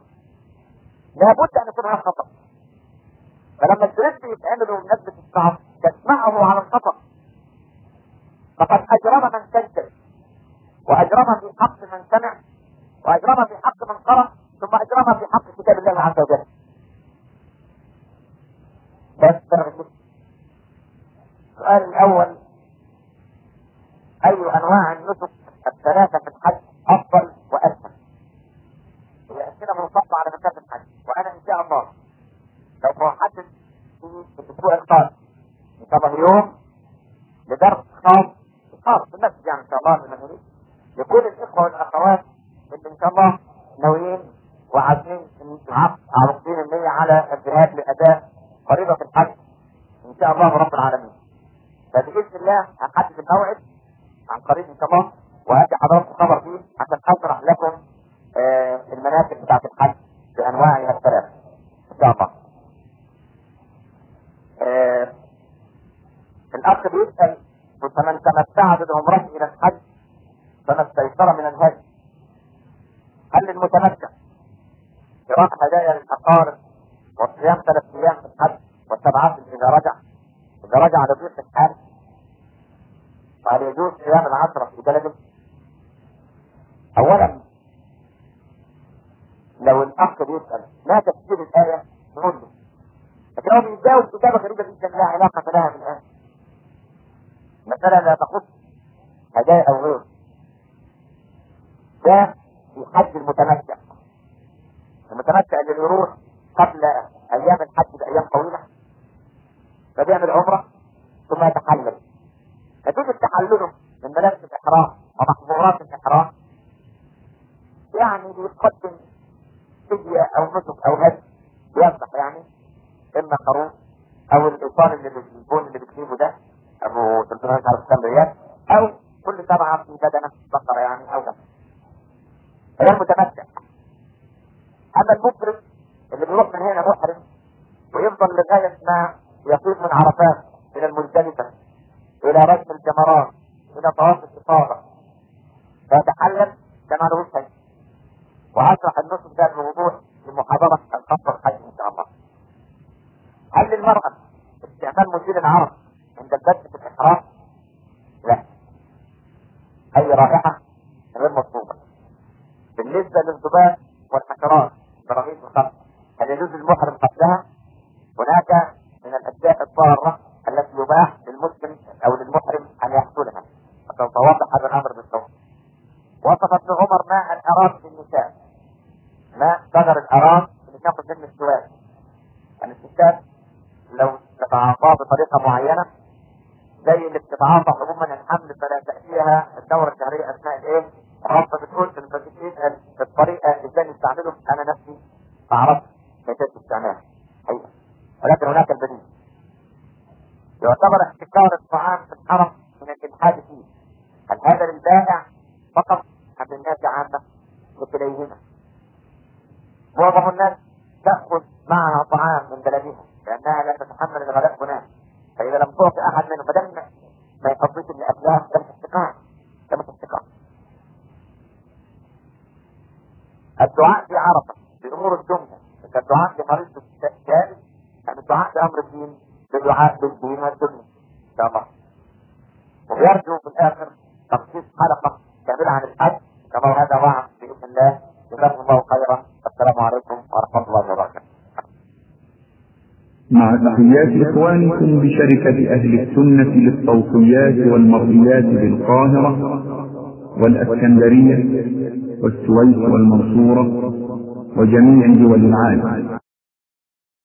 [SPEAKER 1] لابد أن يكون هناك خطأ. فلما الدرس يتعمل والناس بتسمعه تسمعه على الخطأ. فقد أجرم من سجل وأجرم في حق من سمع. وأجرم في حق من قرأ. ثم أجرم في حق كتاب الله عز وجل. السؤال الأول أي أنواع النسك الثلاثة في الحج أفضل وأسهل؟ هي اسئله منصبه على مسافه الحج. وأنا إن شاء الله لو محدد في الأسبوع القادم إن شاء الله اليوم لدرس خاص خاص بالنفس يعني إن شاء الله لمن لكل الإخوة والأخوات اللي إن شاء الله ناويين وعازمين عارفين النية على الذهاب لاداء فريضة الحج. إن شاء الله رب العالمين. فبإذن الله هحدد الموعد عن قريب إن شاء الله وهدي حضراتكم خبر فيه عشان أشرح لكم آه المناسك بتاعت الحج بأنواعها الثلاث إن شاء الله. آه الأخ بيسأل فمن تمتع بالعمرة إلى الحج فما استيسر من الهدي؟ هل للمتمتع؟ قراءة هدايا للأقارب؟ وصيام ثلاث أيام في الحج والسبعات إذا رجع. إذا رجع لضيق الحال وهل يجوز صيام العشرة في بلده؟ أولا لو الأخ بيسأل ما تفسير الآية؟ نقول له. لكن هو بيجاوب إجابة غريبة جدا لا علاقة لها بالآية مسألة لا تخص هدايا أو غيره. ده في حج المتمتع. المتمتع اللي بيروح قبل أيام الحج بأيام طويلة فبيعمل عمرة ثم يتحلل. نتيجة تحلله من ملابس الإحرام ومحظورات الإحرام. يعني بيقدم فدية أو نسك أو هدي يذبح يعني إما خروف أو الإيصال اللي بالبون اللي بتجيبه ده أبو 300 كام ريال أو كل سبعة في بدنة بقرة يعني أو ده ده المتمتع أما المفرد اللي بيروح من هنا محرم ويفضل لغاية ما يصير من عرفات إلى المزدلفة إلى رسم الجمرات إلى طواف الإفاضة فيتحلل كما له شيء. وأشرح النصف ده بوضوح في محاضرة الخاصة الحج إن شاء الله. هل للمرأة استعمال مثير العرق عند البدء في الإحرام؟ لا. أي رائحة غير مطلوبة. بالنسبة للذباب والحشرات براغيث الخمس هل يجوز للمحرم قتلها؟ هناك من الأشياء الضارة التي يباح للمسلم أو للمحرم أن يقتلها وسوف أوضح هذا الأمر بالصوت وصف ابن عمر ماء الأرام في النساء. ماء شجر الأرام اللي تاخد منه السواك يعني الستات لو تتعاطاه بطريقة معينة زي اللي بتتعاطى عموما الحمل فلا تأتيها الدورة الشهرية أثناء الإيه؟ الرابطة بتقول في الفتيين الطريقة إزاي نستعمله أنا نفسي ما أعرفش استعمالها حقيقة ولكن هناك البديل يعتبر احتكار الطعام في الحرم من الإلحاد فيه. هل هذا للبائع فقط أم للناس عامة لكليهما معظم الناس تأخذ معها طعام من بلدها لأنها لا تتحمل الغلاء هناك. فإذا لم تعطي أحد منهم فدم ما يقضيش اللي قبلها مش احتكار. مش احتكار. الدعاء في عرفة بأمور الدنيا. الدعاء في مريض الثالث يعني الدعاء بأمر الدين بالدعاء بالدين والدنيا إن شاء الله. ويرجو في الآخر تخصيص حلقة كاملة عن الحج كما هذا وعد بإذن الله. جزاكم الله خيرا. السلام عليكم ورحمة الله وبركاته.
[SPEAKER 2] مع تحيات إخوانكم بشركة أهل السنة للصوتيات والمرئيات بالقاهرة والأسكندرية والسويس والمنصورة وجميع دول العالم.